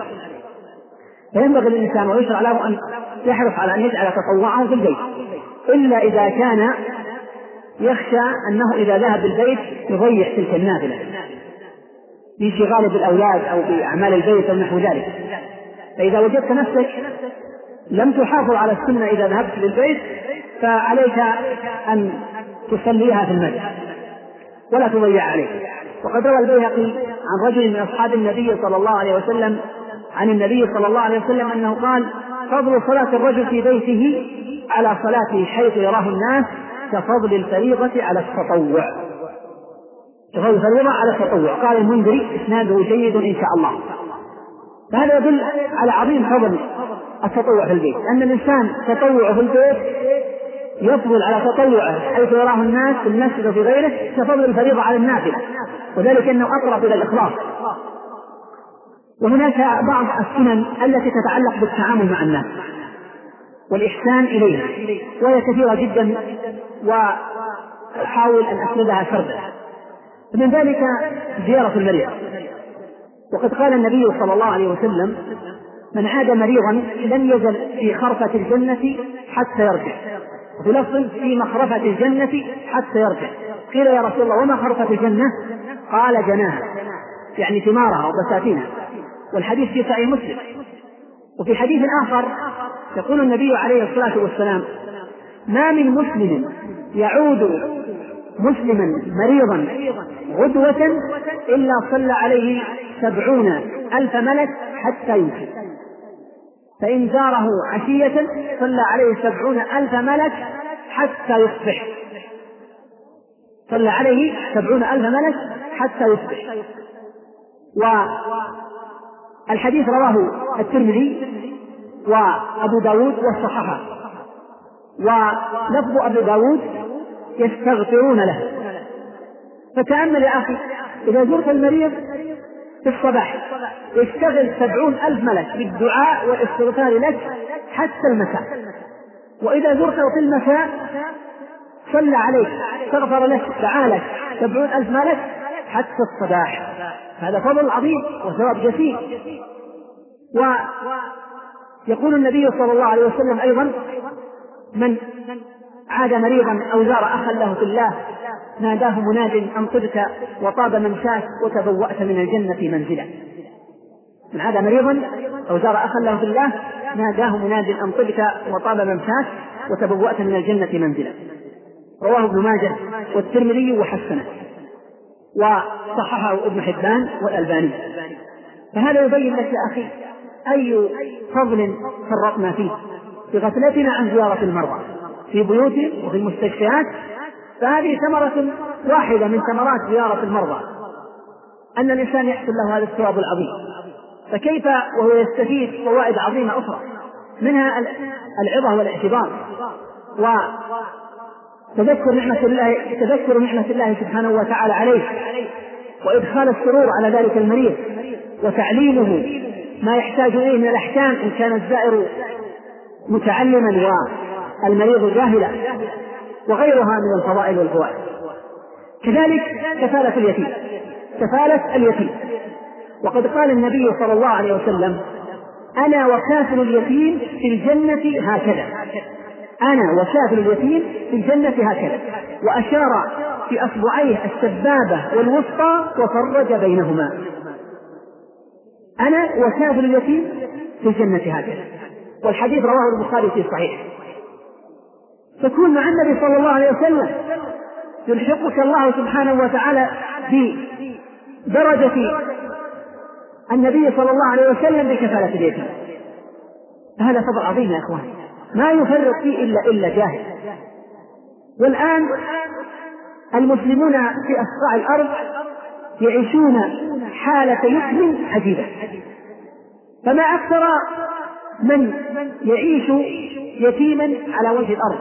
Speaker 1: فينبغي للإنسان ويشرع له أن يحرص على أن يجعل تطوعه في البيت. إلا إذا كان يخشى أنه إذا ذهب البيت يضيع تلك النافلة. بانشغاله بالأولاد أو بأعمال البيت أو نحو ذلك. فإذا وجدت نفسك لم تحافظ على السنة إذا ذهبت للبيت فعليك أن تصليها في المسجد ولا تضيع عليك. وقد روى البيهقي عن رجل من أصحاب النبي صلى الله عليه وسلم عن النبي صلى الله عليه وسلم أنه قال فضل صلاة الرجل في بيته على صلاته حيث يراه الناس كفضل الفريضة على التطوع. كفضل الفريضة على التطوع. قال المنذري إسناده جيد إن شاء الله. فهذا يدل على عظيم فضل التطوع في البيت. أن الإنسان تطوعه في البيت يفضل على تطوعه حيث يراه الناس في المسجد وفي غيره كفضل الفريضة على النافلة وذلك أنه أقرب إلى الإخلاص. وهناك بعض السنن التي تتعلق بالتعامل مع الناس والإحسان إليها وهي كثيرة جدا وأحاول أن أسردها سردا. من ذلك زيارة المريض. وقد قال النبي صلى الله عليه وسلم من عاد مريضا لم يزل في خرفة الجنة حتى يرجع. وفي لفظ في مخرفة الجنة حتى يرجع. قيل يا رسول الله وما خرفة الجنة؟ قال جناها. يعني ثمارها وبساتينها. والحديث في صحيح مسلم. وفي حديث آخر يقول النبي عليه الصلاة والسلام ما من مسلم يعود مسلما مريضا غدوة إلا صلى عليه سبعون ألف ملك حتى يمسي فإن زاره عشية صلى عليه سبعون ألف ملك حتى يصبح. صلى عليه سبعون ألف ملك حتى يصبح. والحديث رواه الترمذي وأبو داود وصححه ولفظ أبو داود يستغفرون له. فتأمل يا أخي إذا زرت المريض في الصباح يشتغل سبعون ألف ملك بالدعاء والاستغفار لك حتى المساء. وإذا زرته في المساء صلى عليك استغفر لك دعا لك سبعون ألف ملك حتى الصباح. هذا فضل عظيم وثواب جسيم. ويقول النبي صلى الله عليه وسلم أيضا من عاد مريضا أو زار أخا له في الله ناداه مناد أن طبت وطاب ممشاك وتبوأت من الجنة منزلا من عاد مريضا أو زار أخا له في الله ناداه مناد أن طبت وطاب ممشاك وتبوأت من الجنة منزلا. رواه ابن ماجه والترمذي وحسنه. وصححه ابن حبان والألباني. فهذا يبين لك يا أخي أي فضل فرطنا فيه بغفلتنا عن زيارة المرضى في بيوتهم وفي المستشفيات. فهذه ثمرة واحدة من ثمرات زيارة المرضى. أن الإنسان يحصل له هذا الثواب العظيم. فكيف وهو يستفيد فوائد عظيمة أخرى؟ منها العظة والاعتبار. وتذكر نعمة الله تذكر نعمة الله سبحانه وتعالى عليه وإدخال السرور على ذلك المريض وتعليمه ما يحتاج إليه من الأحكام إن كان الزائر متعلما والمريض جاهلا وغيرها من الفضائل والفوائد. كذلك كفالة اليتيم. كفالة اليتيم. وقد قال النبي صلى الله عليه وسلم أنا وكافل اليتيم في الجنة هكذا. أنا وكافل اليتيم في الجنة هكذا. وأشار في أصبعيه السبابة والوسطى وفرج بينهما. أنا وكافل اليتيم في الجنة هكذا. والحديث رواه البخاري في صحيح تكون مع النبي صلى الله عليه وسلم يلحقك الله سبحانه وتعالى بدرجة النبي صلى الله عليه وسلم بكفالة اليتيم هذا فضل عظيم يا إخوان. ما يفرط فيه الا إلا جاهل. والآن المسلمون في اصقاع الأرض يعيشون حالة يتم عجيبة. فما أكثر من يعيش يتيما على وجه الأرض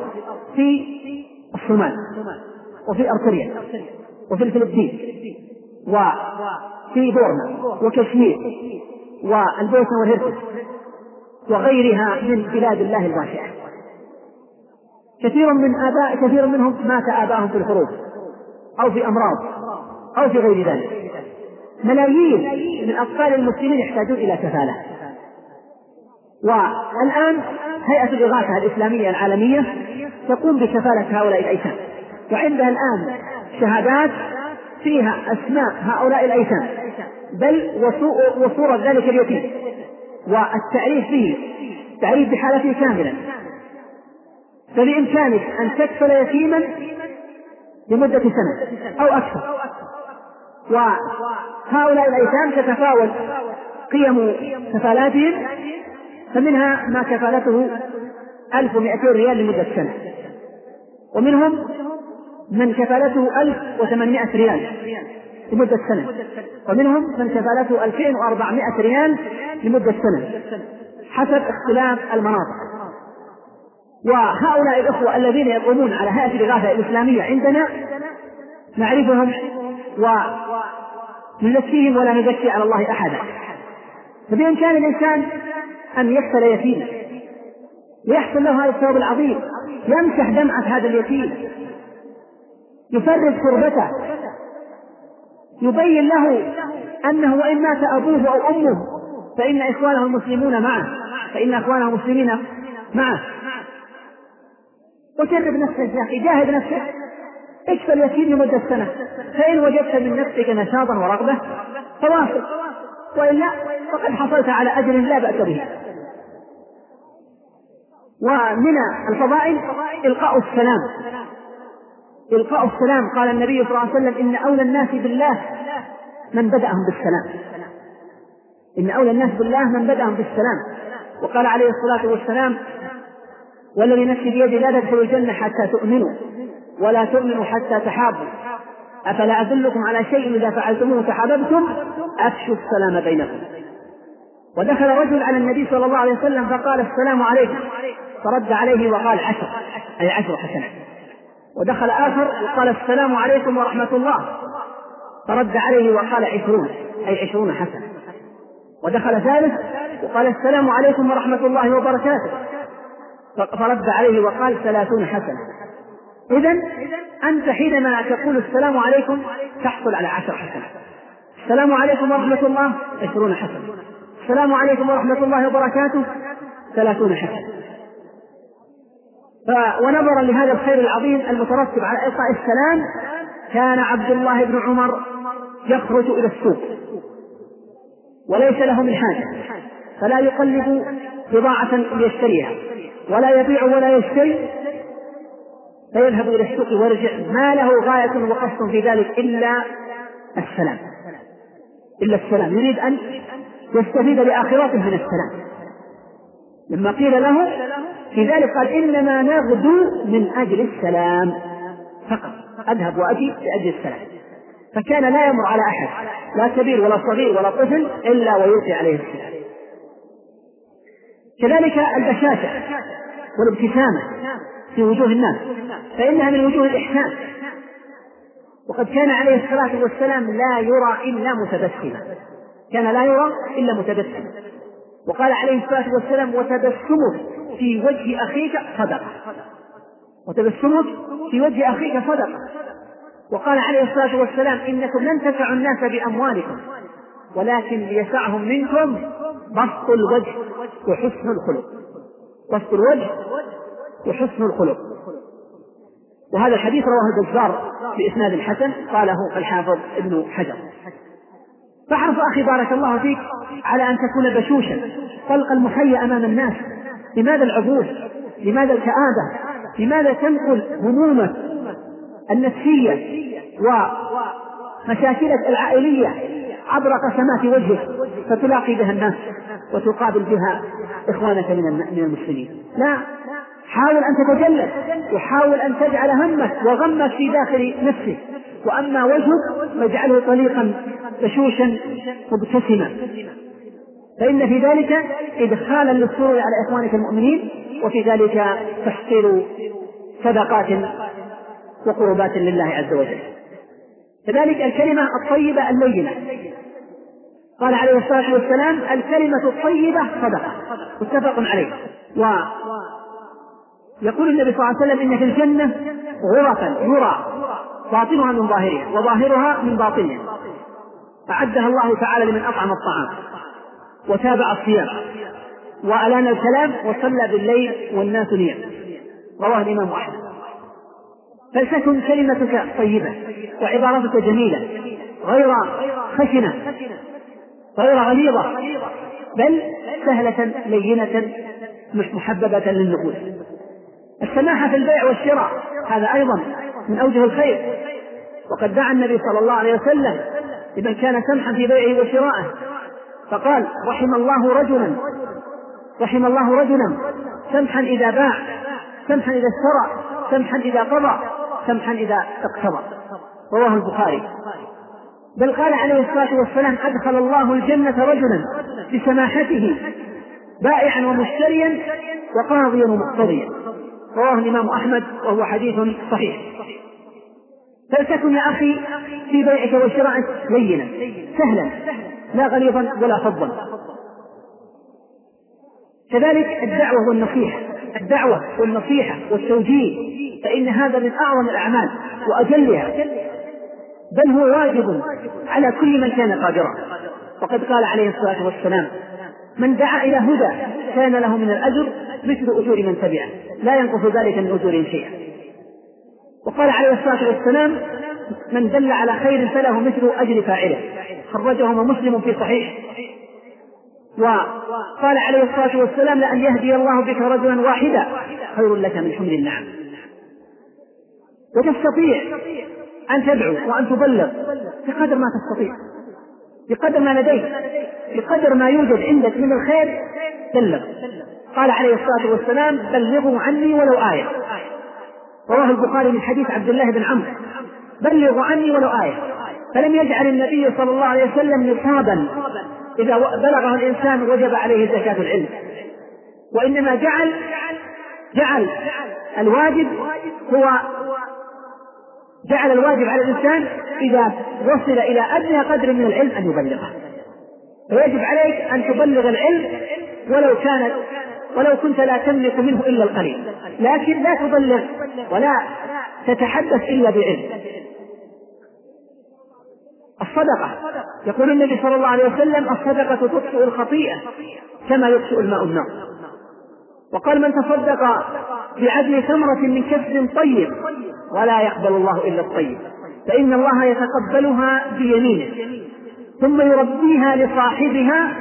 Speaker 1: في الصومال وفي أرتريا وفي الفلبين وفي بورما وكشمير والبوسنة والهرسك وغيرها من بلاد الله الواسعة. كثير من آباء كثير منهم مات آباءهم في الحروب أو في أمراض أو في غير ذلك. ملايين من أطفال المسلمين يحتاجون إلى كفالة. والآن هيئة الإغاثة الإسلامية العالمية تقوم بكفالة هؤلاء الأيتام. وعندها الآن شهادات فيها أسماء هؤلاء الأيتام. بل وصورة ذلك اليتيم والتعريف به تعريف بحالته كاملا. فبإمكانك أن تكفل يتيما لمدة سنة أو أكثر. وهؤلاء الأيتام تتفاوت قيم كفالاتهم فمنها ما كفالته 1200 ريال لمدة سنة. ومنهم من كفالته 1800 ريال. لمدة سنة. ومنهم من كفالته 2400 ريال لمدة سنة. حسب اختلاف المناطق. وهؤلاء الأخوة الذين يقومون على هيئة الإغاثة الإسلامية عندنا نعرفهم ونزكيهم ولا نزكي على الله أحدا. فبإمكان الإنسان أن يكسر يتيما ويحصل له هذا الثواب العظيم يمسح دمعة هذا اليتيم يفرج كربته يبين له أنه وإن مات أبوه أو أمه فإن إخوانه المسلمون معه فإن إخوانه المسلمين معه. وجرب نفسك يا أخي جاهد نفسك. اكفى اليتيم لمدة سنة. فإن وجدت من نفسك نشاطا ورغبة فواصل. وإلا فقد حصلت على أجر لا بأس به. ومن الفضائل إلقاء السلام. إلقاء السلام. قال النبي صلى الله عليه وسلم إن أولى الناس بالله من بدأهم بالسلام. إن أولى الناس بالله من بدأهم بالسلام. وقال عليه الصلاة والسلام والذي نفسي بيدي لا تدخلوا الجنة حتى تؤمنوا ولا تؤمنوا حتى تحابوا. أفلا أدلكم على شيء إذا فعلتموه تحاببتم أفشوا السلام بينكم. ودخل رجل على النبي صلى الله عليه وسلم فقال السلام عليكم فرد عليه وقال عشر أي عشر حسنات. ودخل آخر وقال السلام عليكم ورحمة الله. فرد عليه وقال عشرون أي عشرون حسنة ودخل ثالث وقال السلام عليكم ورحمة الله وبركاته. فرد عليه وقال ثلاثون حسنة إذا أنت حينما تقول السلام عليكم تحصل على عشر حسنات السلام عليكم ورحمة الله عشرون حسنة السلام عليكم ورحمة الله وبركاته ثلاثون حسنة ونظرا لهذا الخير العظيم المترتب على إلقاء السلام كان عبد الله بن عمر يخرج إلى السوق. وليس له من حاجة فلا يقلب بضاعة ليشتريها. ولا يبيع ولا يشتري فيذهب إلى السوق ويرجع. ما له غاية وقصد في ذلك إلا السلام. إلا السلام. يريد أن يستفيد لآخرته من السلام. لما قيل له في ذلك قال إنما نغدو من أجل السلام فقط. أذهب وأجي لأجل السلام. فكان لا يمر على أحد لا كبير ولا صغير ولا طفل إلا ويلقي عليه السلام. كذلك البشاشة والابتسامة في وجوه الناس فإنها من وجوه الإحسان. وقد كان عليه الصلاة والسلام لا يرى إلا متبسما. كان لا يرى إلا متبسما. وقال عليه الصلاة والسلام وتبسمك في وجه أخيك صدقة وتبسمك في وجه أخيك صدقة وقال عليه الصلاة والسلام إنكم لن تنفعوا الناس بأموالكم ولكن ليسعهم منكم بسط الوجه وحسن الخلق. بسط الوجه وحسن الخلق. وهذا الحديث رواه البزار بإسناد حسن قاله الحافظ ابن حجر. فاحرص أخي بارك الله فيك على أن تكون بشوشا طلق المحيا أمام الناس لماذا العبوس لماذا الكآبة؟ لماذا تنقل همومك النفسية ومشاكلك العائلية عبر قسمات وجهك فتلاقي بها الناس وتقابل بها إخوانك من المسلمين؟ لا. حاول أن تتجلد وحاول أن تجعل همك وغمك في داخل نفسك. وأما وجهك فاجعله طليقا بشوشا مبتسما. فإن في ذلك إدخالا للسرور على إخوانك المؤمنين وفي ذلك تحصيل صدقات وقربات لله عز وجل. كذلك الكلمة الطيبة اللينة. قال عليه الصلاة والسلام الكلمة الطيبة صدقة. متفق عليه. و يقول النبي صلى الله عليه وسلم إن في الجنة غرفا يرى باطنها من ظاهرها وظاهرها من باطنها. أعدها الله تعالى لمن أطعم الطعام. وتابع الصيام. وألان الكلام وصلى بالليل والناس نيام رواه الإمام أحمد. فلتكن كلمتك طيبة وعبارتك جميلة غير خشنة غير غليظة بل سهلة لينة محببة للنفوس السماحة في البيع والشراء هذا أيضا من أوجه الخير. وقد دعا النبي صلى الله عليه وسلم لمن كان سمحا في بيعه وشرائه فقال رحم الله رجلا رحم الله رجلا سمحا إذا باع سمحا إذا اشترى سمحا إذا قضى سمحا إذا اقتضى. رواه البخاري. بل قال عليه الصلاة والسلام أدخل الله الجنة رجلا بسماحته بائعا ومشتريا وقاضيا ومقتضيا. رواه الإمام أحمد وهو حديث صحيح. فلتكن يا أخي في بيعك وشرائك لينا سهلا. لا غليظا ولا فظا كذلك الدعوة والنصيحة. الدعوة والنصيحة والتوجيه فإن هذا من أعظم الأعمال وأجلها. بل هو واجب على كل من كان قادرا. وقد قال عليه الصلاة والسلام من دعا إلى هدى كان له من الأجر مثل أجور من تبعه. لا ينقص ذلك من أجورهم شيئا. وقال عليه الصلاة والسلام من دل على خير فله مثل أجر فاعله. خرجه مسلم في صحيح. وقال عليه الصلاة والسلام لأن يهدي الله بك رجلا واحدا. خير لك من حمل النعم وتستطيع أن تدعو وأن تبلغ بقدر ما تستطيع. بقدر ما لديك. بقدر ما يوجد عندك من الخير بلغ. قال عليه الصلاة والسلام بلغوا عني ولو آية. رواه البخاري من حديث عبد الله بن عمرو. بلغوا عني ولو آية. فلم يجعل النبي صلى الله عليه وسلم نصابا. إذا بلغه الإنسان وجب عليه زكاة العلم. وإنما جعل جعل الواجب هو جعل الواجب على الإنسان إذا وصل إلى أدنى قدر من العلم أن يبلغه. فيجب عليك أن تبلغ العلم ولو كانت ولو كنت لا تملك منه إلا القليل. لكن لا تبلغ ولا تتحدث إلا بعلم. الصدقة. يقول النبي صلى الله عليه وسلم الصدقة تطفئ الخطيئة كما يطفئ الماء النار. وقال من تصدق بعدل ثمرة من كسب طيب ولا يقبل الله إلا الطيب فإن الله يتقبلها بيمينه ثم يربيها لصاحبها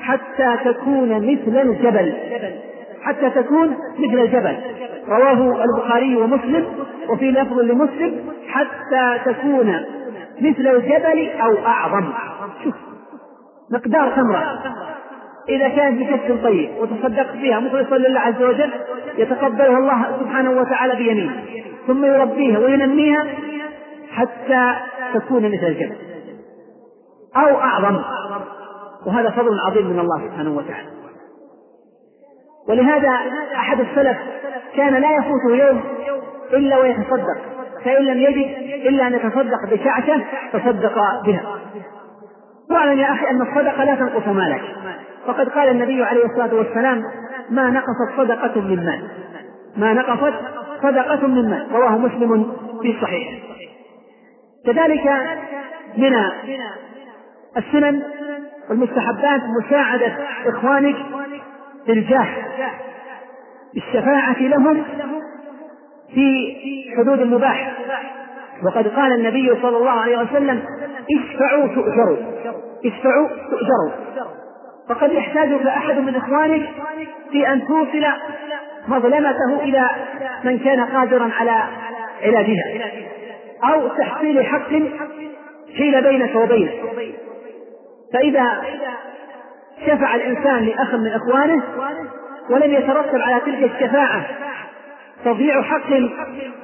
Speaker 1: حتى تكون مثل الجبل حتى تكون مثل الجبل. رواه البخاري ومسلم وفي لفظ لمسلم حتى تكون مثل الجبل أو أعظم. شوف مقدار تمرة إذا كانت بكف طيب وتصدقت بها مخلصا لله عز وجل يتقبلها الله سبحانه وتعالى بيمينه ثم يربيها وينميها حتى تكون مثل الجبل أو أعظم. وهذا فضل عظيم من الله سبحانه وتعالى. ولهذا أحد السلف كان لا يفوته يوم إلا ويتصدق. فإن لم يجد إلا أن يتصدق بشعشة تصدق بها. واعلم يا أخي أن الصدقة لا تنقص مالك. وقد قال النبي عليه الصلاة والسلام ما نقصت صدقة من مال. ما نقصت صدقة من مال. رواه مسلم في الصحيح كذلك من السنن والمستحبات مساعدة إخوانك بالجاه بالشفاعة لهم في حدود المباح. وقد قال النبي صلى الله عليه وسلم اشفعوا تؤجروا. اشفعوا تؤجروا. فقد يحتاجك أحد من إخوانك في أن توصل مظلمته إلى من كان قادرا على علاجها أو تحصيل حق حيل بينك وبينه. فإذا شفع الإنسان لأخ من إخوانه ولم يترتب على تلك الشفاعة تضييع حق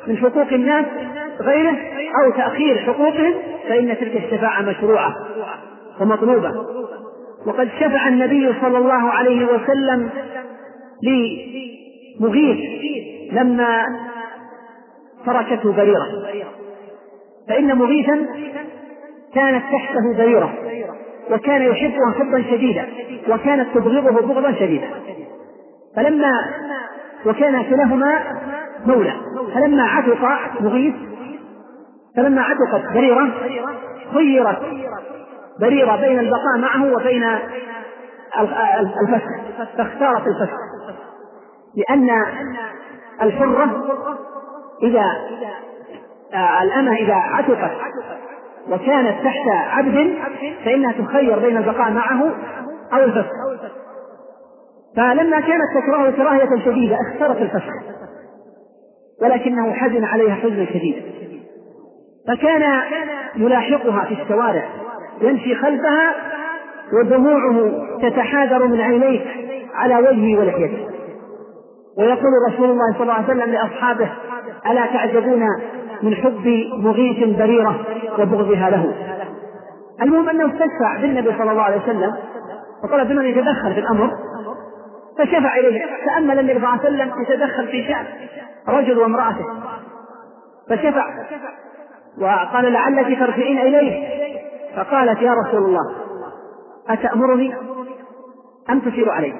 Speaker 1: من حقوق الناس غيره أو تأخير حقوقهم فإن تلك الشفاعة مشروعة ومطلوبة. وقد شفع النبي صلى الله عليه وسلم لمغيث لما تركته بريرة. فإن مغيثا كانت تحته بريرة وكان يحبها حبا شديدا وكانت تبغضه بغضا شديدا. فلما وكان كلاهما مولى. فلما عتق مغيث فلما عتقت بريرة خيرت بريرة بين البقاء معه وبين الفسخ فاختارت الفسخ. لأن الحرة إذا آه، الأمة إذا عتقت وكانت تحت عبد فإنها تخير بين البقاء معه أو الفسخ. فلما كانت تكرهه كراهية شديدة اختارت الفسخ. ولكنه حزن عليها حزنا شديدا. فكان يلاحقها في الشوارع يمشي خلفها ودموعه تتحاذر من عينيه على وجهه ولحيته. ويقول رسول الله صلى الله عليه وسلم لأصحابه ألا تعجبون من حب مغيث بريرة وبغضها له؟ المهم أنه استشفع بالنبي صلى الله عليه وسلم وطلب منه ان يتدخل في الأمر فشفع إليه. تامل النبي صلى الله عليه وسلم يتدخل في شأن رجل وامرأته. فشفع. وقال لعلك ترجعين إليه. فقالت يا رسول الله أتأمرني أم تشير علي؟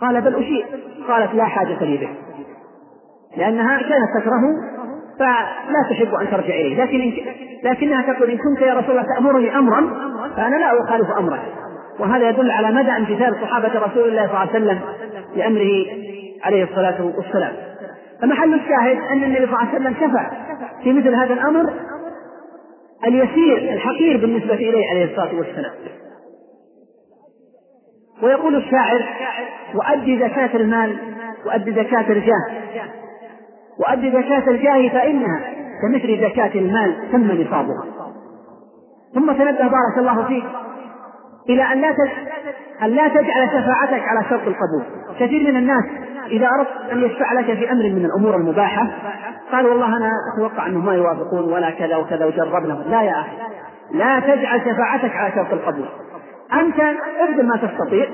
Speaker 1: قال بل أشير. قالت لا حاجة لي به. لأنها كانت تكرهه فلا تحب أن ترجع إليه. لكن لكنها تقول إن كنت يا رسول الله تأمرني أمرا فأنا لا أخالف أمرك وهذا يدل على مدى امتثال صحابة رسول الله صلى الله عليه وسلم لأمره عليه الصلاة والسلام. فمحل الشاهد أن النبي صلى الله عليه وسلم شفع في مثل هذا الأمر اليسير الحقير بالنسبة إليه عليه الصلاة والسلام. ويقول الشاعر وأد زكاة المال وأد زكاة الجاه وأد زكاة الجاه فإنها كمثل زكاة المال تم نصابها. ثم تنبه بارك الله فيك إلى أن لا أن لا تجعل شفاعتك على شرط القبول. كثير من الناس إذا أردت أن يشفع لك في أمر من الأمور المباحة قال والله أنا أتوقع أنهم ما يوافقون ولا كذا وكذا وجربنا لا يا أخي لا تجعل شفاعتك على شرط القبول. أنت ابذل ما تستطيع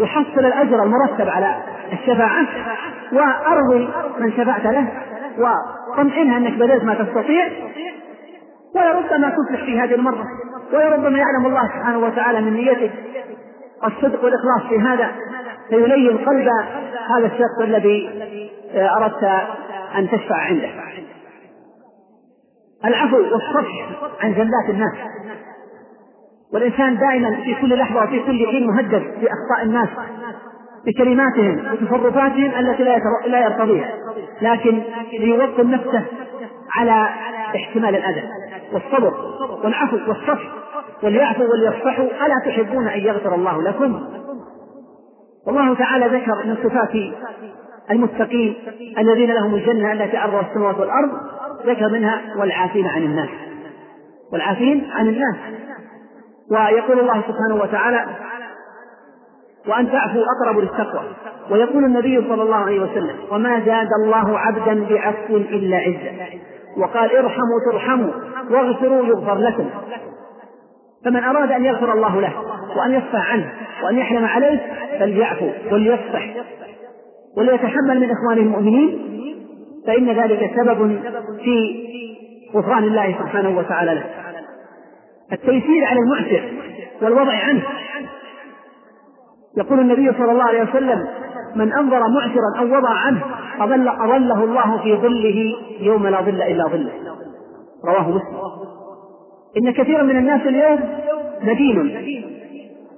Speaker 1: وحصل الأجر المرتب على الشفاعة وأرضي من شفعت له وطمئنها أنك بذلت ما تستطيع. ولربما تفلح في هذه المرة. ولربما يعلم الله سبحانه وتعالى من نيتك الصدق والإخلاص في هذا فيلين قلب هذا الشخص الذي أردت أن تشفع عنده. العفو والصفح عن زلات الناس. والإنسان دائما في كل لحظة وفي كل حين مهدد بأخطاء الناس بكلماتهم وتصرفاتهم التي لا يرتضيها. لكن ليوطن نفسه على احتمال الأذى. والصبر والعفو والصفح وليعفوا وليصفحوا ألا تحبون أن يغفر الله لكم؟ والله تعالى ذكر من صفات المتقين الذين لهم الجنة التي أرضها السماوات والأرض ذكر منها والعافين عن الناس. والعافين عن الناس. ويقول الله سبحانه وتعالى وأن تعفوا أقرب للتقوى. ويقول النبي صلى الله عليه وسلم وما زاد الله عبدا بعفو إلا عزة. وقال ارحموا ترحموا واغفروا يغفر لكم. فمن أراد أن يغفر الله له وأن يصفح عنه وأن يحلم عليه فليعفو وليصفح. وليتحمل من إخوانه المؤمنين فإن ذلك سبب في غفران الله سبحانه وتعالى له. التيسير على المعسر والوضع عنه يقول النبي صلى الله عليه وسلم من أنظر معسرا أو وضع عنه اظل أظله الله في ظله يوم لا ظل إلا ظله. رواه مسلم. إن كثيرا من الناس اليوم مدين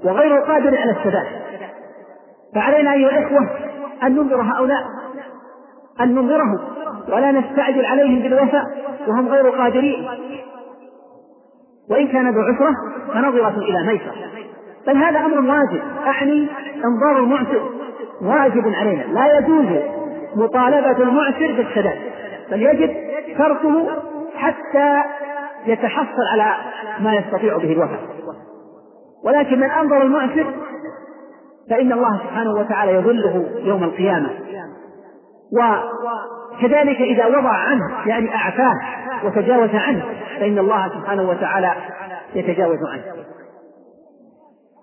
Speaker 1: وغير قادر على السداد. فعلينا أيها الإخوة أن ننظر هؤلاء أن ننظرهم ولا نستعجل عليهم بالوفاء وهم غير قادرين. وإن كان ذو عسرة فنظرة إلى ميسر بل هذا أمر واجب. أعني إنظار المعسر واجب علينا. لا يجوز مطالبة المعسر بالسداد بل يجب تركه حتى يتحصل على ما يستطيع به الوفاء ولكن من أنظر المعسر فإن الله سبحانه وتعالى يظله يوم القيامة. وكذلك إذا وضع عنه يعني أعفاه وتجاوز عنه فإن الله سبحانه وتعالى يتجاوز عنه.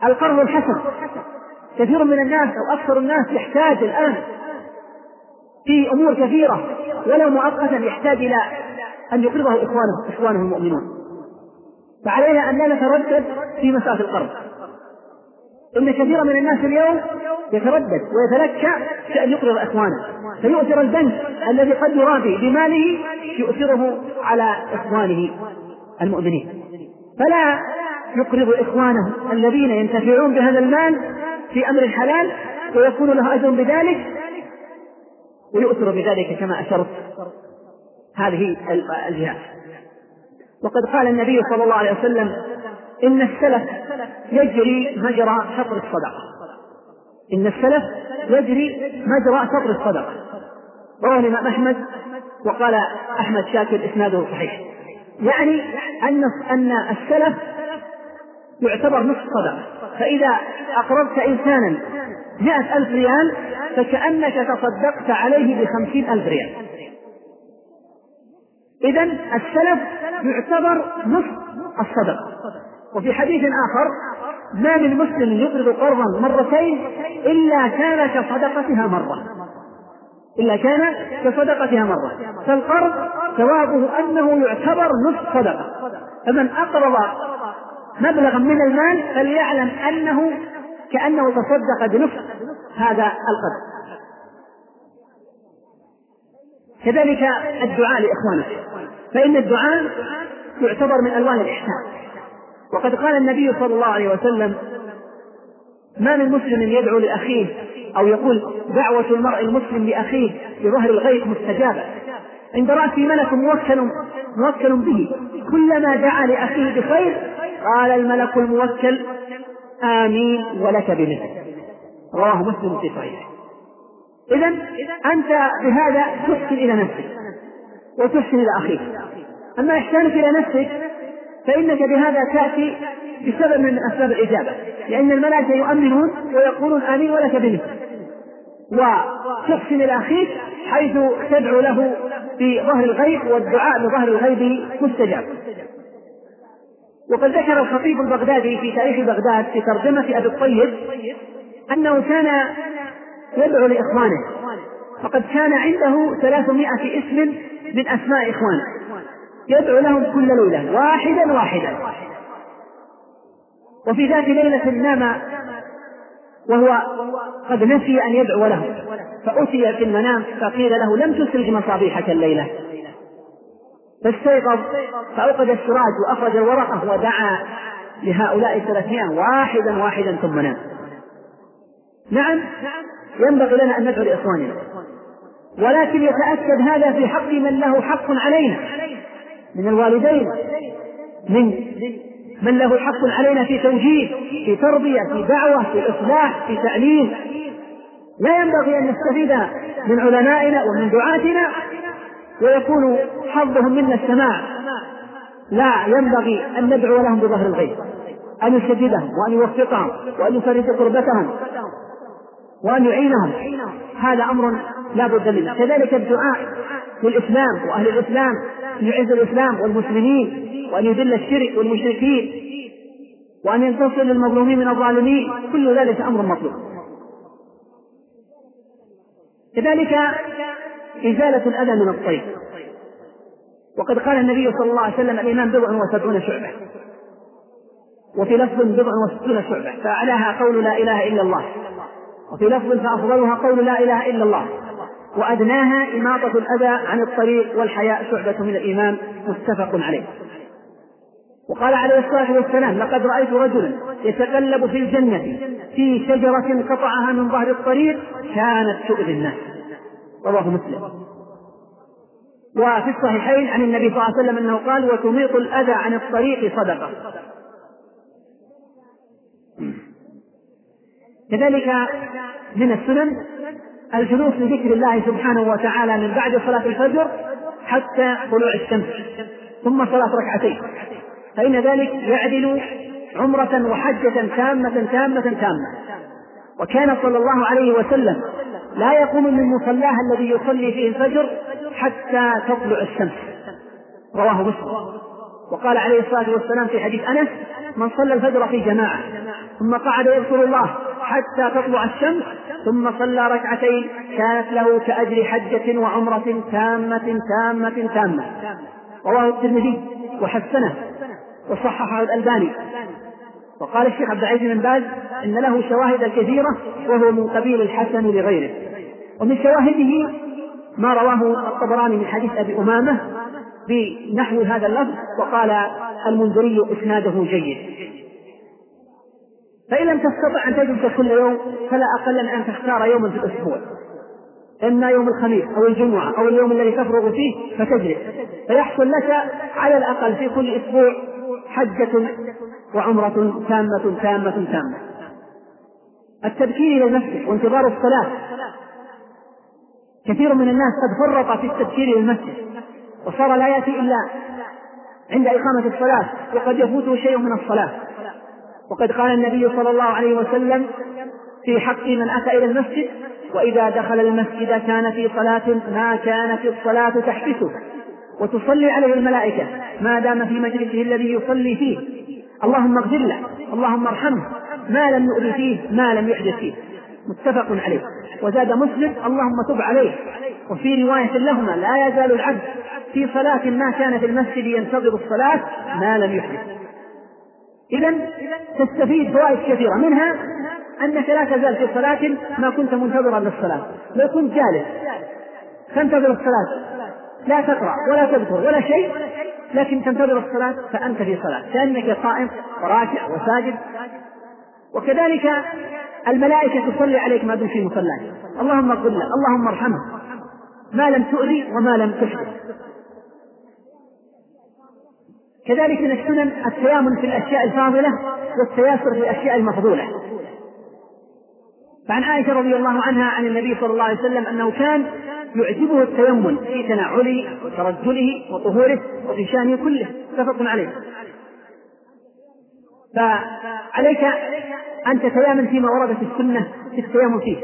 Speaker 1: القرض الحسن. كثير من الناس أو أكثر الناس يحتاج الآن في أمور كثيرة ولو مؤقتا يحتاج إلى أن يقرضه إخوانه إخوانه المؤمنون. فعلينا أن لا نتردد في مسألة القرض إن كثيرا من الناس اليوم يتردد ويتلكى في أن يقرض إخوانه. فيؤثر البنك الذي قد يرابي بماله يؤثره على إخوانه المؤمنين. فلا يقرض إخوانه الذين ينتفعون بهذا المال في أمر الحلال ويكون له أجر بذلك ويؤثر بذلك كما أشرت. هذه الجهات وقد قال النبي صلى الله عليه وسلم إن السلف يجري مجرى شطر الصدقة. إن السلف يجري مجرى شطر الصدقة. رواه الإمام أحمد وقال أحمد شاكر إسناده صحيح. يعني أن أن السلف يعتبر نصف صدقة. فإذا أقرضت إنسانا مئة ألف ريال فكأنك تصدقت عليه بخمسين ألف ريال. إذا السلف يعتبر نصف الصدقة. وفي حديث آخر ما من مسلم يقرض قرضا مرتين إلا كان كصدقتها مرة. إلا كان كصدقتها مرة. فالقرض ثوابه أنه يعتبر نصف صدقة. فمن أقرض مبلغا من المال فليعلم أنه كأنه تصدق بنصف هذا القدر. كذلك الدعاء لإخوانه. فإن الدعاء يعتبر من ألوان الإحسان. وقد قال النبي صلى الله عليه وسلم ما من مسلم يدعو لأخيه أو يقول دعوة المرء المسلم لأخيه بظهر الغيب مستجابة. عند رأسه ملك موكل موكل به. كلما دعا لأخيه بخير قال الملك الموكل آمين ولك بمثل. رواه مسلم في صحيحه. إذا أنت بهذا تحسن إلى نفسك وتحسن إلى أخيك. أما إحسانك إلى نفسك فإنك بهذا تأتي بسبب من أسباب الإجابة. لأن الملائكة يؤمنون ويقولون آمين ولك بمثل. وتحسن إلى أخيك حيث تدعو له بظهر الغيب والدعاء بظهر الغيب مستجاب. وقد ذكر الخطيب البغدادي في تاريخ بغداد في ترجمة أبي الطيب أنه كان يدعو لإخوانه فقد كان عنده ثلاثمائة اسم من أسماء إخوانه. يدعو لهم كل ليلة واحدا واحدا. وفي ذات ليلة نام وهو قد نسي أن يدعو له. فأتي في المنام فقيل له لم تسرج مصابيحك الليلة. فاستيقظ فأوقد السراج وأخرج الورقة ودعا لهؤلاء الثلاثمائة واحدا واحدا ثم نام. نعم ينبغي لنا أن ندعو لإخواننا. ولكن يتأكد هذا في حق من له حق علينا من الوالدين من من له حق علينا في توجيه في تربية في دعوة في إصلاح في تعليم لا ينبغي أن نستفيد من علمائنا ومن دعاتنا. ويكون حظهم منا السماع. لا ينبغي أن ندعو لهم بظهر الغيب أن يسددهم وأن يوفقهم وأن يفرج كربتهم وأن يعينهم. هذا أمر لا بد منه. كذلك الدعاء للإسلام وأهل الإسلام يعز الإسلام والمسلمين. وأن يذل الشرك والمشركين وأن ينتصر للمظلومين من الظالمين. كل ذلك أمر مطلوب. كذلك إزالة الأذى من الطيب وقد قال النبي صلى الله عليه وسلم الإيمان بضع وسبعون شعبة. وفي لفظ بضع وستون شعبة. فأعلاها قول لا إله إلا الله. وفي لفظ فأفضلها قول لا إله إلا الله. وأدناها إماطة الأذى عن الطريق والحياء شعبة من الإيمان. متفق عليه. وقال عليه الصلاة والسلام لقد رأيت رجلا يتقلب في الجنة في شجرة قطعها من ظهر الطريق كانت تؤذي الناس. رواه مسلم. وفي الصحيحين عن النبي صلى الله عليه وسلم أنه قال وتميط الأذى عن الطريق صدقة. كذلك من السنن الجلوس لذكر الله سبحانه وتعالى من بعد صلاة الفجر حتى طلوع الشمس ثم صلاة ركعتين. فإن ذلك يعدل عمرة وحجة تامة تامة تامة. وكان صلى الله عليه وسلم لا يقوم من مصلاه الذي يصلي فيه الفجر حتى تطلع الشمس. رواه مسلم. وقال عليه الصلاة والسلام في حديث أنس من صلى الفجر في جماعة ثم قعد يذكر الله حتى تطلع الشمس ثم صلى ركعتين كانت له كأجر حجة وعمرة تامة تامة تامة. رواه الترمذي وحسنه. وصححه الألباني. وقال الشيخ عبد العزيز بن باز إن له شواهد كثيرة وهو من قبيل الحسن لغيره. ومن شواهده ما رواه الطبراني من حديث أبي أمامة بنحو هذا اللفظ وقال المنذري إسناده جيد. فإن لم تستطع أن تجلس كل يوم فلا أقل من أن تختار يوما في الأسبوع. إما يوم الخميس أو الجمعة أو اليوم الذي تفرغ فيه فتجلس. فيحصل لك على الأقل في كل أسبوع حجة وعمرة تامة تامة تامة. التبكير إلى المسجد وانتظار الصلاة. كثير من الناس قد فرط في التبكير إلى المسجد وصار لا يأتي إلا عند إقامة الصلاة وقد يفوته شيء من الصلاة. وقد قال النبي صلى الله عليه وسلم في حق من أتى إلى المسجد وإذا دخل المسجد كان في صلاة ما كانت الصلاة تحبسه وتصلي عليه الملائكة. ما دام في مجلسه الذي يصلي فيه. اللهم اغفر له. اللهم ارحمه. ما لم يؤذي فيه ما لم يحدث فيه. متفق عليه. وزاد مسلم اللهم تب عليه. وفي رواية لهما لا يزال العبد في صلاة ما كان في المسجد ينتظر الصلاة ما لم يحدث. إذا تستفيد فوائد كثيرة. منها أنك لا تزال في صلاة ما كنت منتظرا للصلاة. لو كنت جالس تنتظر الصلاة. لا تقرأ ولا تذكر ولا شيء لكن تنتظر الصلاة فأنت في صلاة. كأنك قائم وراكع وساجد. وكذلك الملائكة تصلي عليك ما دمت في مصلاك اللهم اغفر له اللهم ارحمه ما لم تؤذي وما لم تحدث كذلك من السنن التيامن في الأشياء الفاضلة والتياسر في الأشياء المفضولة. فعن عائشة رضي الله عنها عن النبي صلى الله عليه وسلم أنه كان يعجبه التيمم في تنعله وترجله وطهوره وفي شأنه كله. متفق عليه. فعليك أن تتيامن فيما ورد في السنة في التيامن فيه.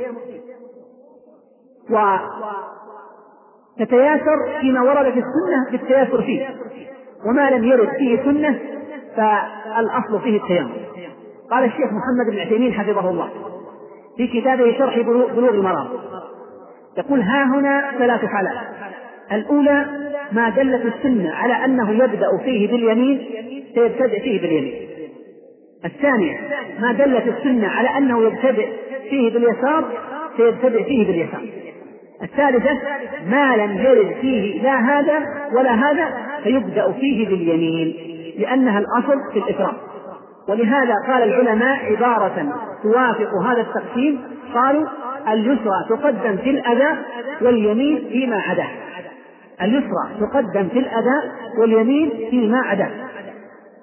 Speaker 1: وتتياسر فيما ورد في السنة بالتياسر فيه. وما لم يرد فيه سنة فالأصل فيه التيامن. قال الشيخ محمد بن عثيمين حفظه الله. في كتابه شرح بلوغ المرام. يقول ها هنا ثلاث حالات. الأولى ما دلت السنة على أنه يبدأ فيه باليمين سيبتدئ فيه باليمين. الثانية ما دلت السنة على أنه يبتدئ فيه باليسار سيبتدئ فيه باليسار. الثالثة ما لم يرد فيه لا هذا ولا هذا فيبدأ فيه باليمين لأنها الأصل في الإكرام ولهذا قال العلماء عبارة توافق هذا التقسيم قالوا اليسرى تقدم في الأداء واليمين فيما عداه اليسرى تقدم في الأداء واليمين فيما عداه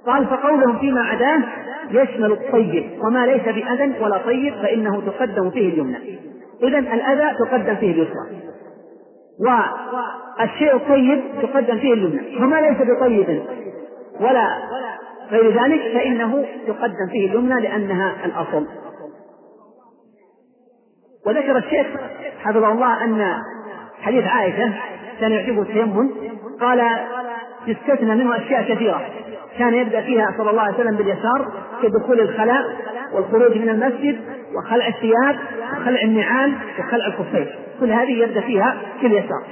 Speaker 1: قال فقولهم فيما عداه يشمل الطيب وما ليس بأذى ولا طيب فإنه تقدم فيه اليمنى. إذا الأذى تقدم فيه اليسرى. والشيء الطيب تقدم فيه اليمنى. وما ليس بطيب ولا غير ذلك فإنه يقدم فيه اليمنى لأنها الأصل. وذكر الشيخ حفظه الله أن حديث عائشة كان يعجبه التيمم قال يستثنى منه أشياء كثيرة. كان يبدأ فيها صلى الله عليه وسلم باليسار كدخول الخلاء والخروج من المسجد وخلع الثياب وخلع النعال وخلع الخفين كل هذه يبدأ فيها في اليسار.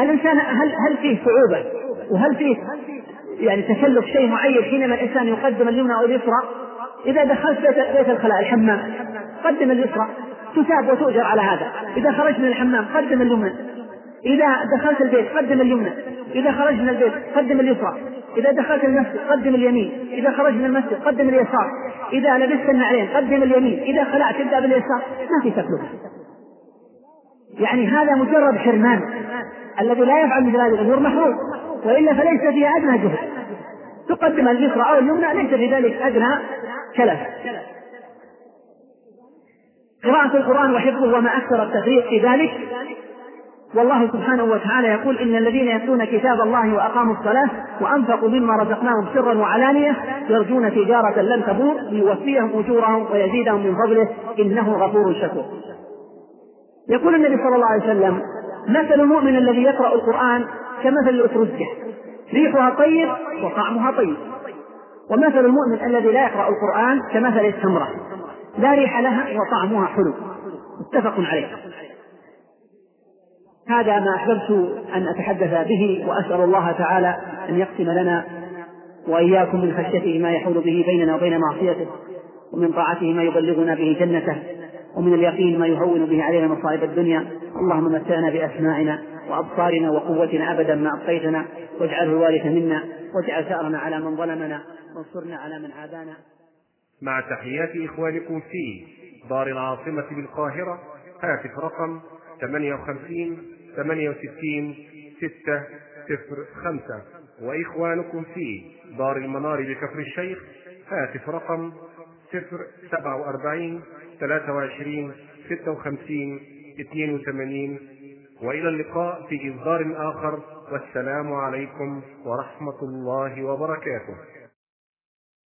Speaker 1: الإنسان هل هل فيه صعوبة؟ وهل فيه يعني تكلف شيء معين حينما الإنسان يقدم اليمنى أو اليسرى إذا دخلت بيت, الخلاء الحمام قدم اليسرى تثاب وتؤجر على هذا. إذا خرجت من الحمام قدم اليمنى. إذا دخلت البيت قدم اليمنى. إذا خرجت من البيت قدم اليسرى. إذا دخلت المسجد قدم اليمين. إذا خرجت من المسجد قدم اليسار. إذا لبست النعلين قدم اليمين. إذا خلعت ابدأ باليسار ما في تكلفة. يعني هذا مجرد حرمان. الذي لا يفعل مثل هذه الأمور محروم وإلا فليس فيها أدنى جهد. تقدم اليسرى أو اليمنى ليس في ذلك أدنى كلف قراءة القرآن وحفظه وما أكثر التفريق في ذلك. والله سبحانه وتعالى يقول إن الذين يتلون كتاب الله وأقاموا الصلاة وأنفقوا مما رزقناهم سرا وعلانية يرجون تجارة لن تبور ليوفيهم أجورهم ويزيدهم من فضله. إنه غفور شكور. يقول النبي صلى الله عليه وسلم مثل المؤمن الذي يقرأ القرآن كمثل الأترجة ريحها طيب وطعمها طيب. ومثل المؤمن الذي لا يقرأ القرآن كمثل التمرة. لا ريح لها وطعمها حلو. متفق عليه. هذا ما أحببت أن أتحدث به وأسأل الله تعالى أن يقسم لنا وإياكم من خشيته ما يحول به بيننا وبين معصيته ومن طاعته ما يبلغنا به جنته ومن اليقين ما يهون به علينا مصائب الدنيا. اللهم متعنا بأسماعنا وأبصارنا وقوتنا أبدا ما أبقيتنا. واجعله الوارث منا واجعل ثأرنا على من ظلمنا وانصرنا على من عادانا.
Speaker 2: مع تحيات إخوانكم في دار العاصمة بالقاهرة هاتف رقم 58 68 6 صفر خمسة. وإخوانكم في دار المنار بكفر الشيخ هاتف رقم صفر سبعة وأربعين ثلاثة وعشرين ستة وخمسين اثنين وثمانين وإلى اللقاء في إصدار آخر والسلام عليكم ورحمة الله وبركاته.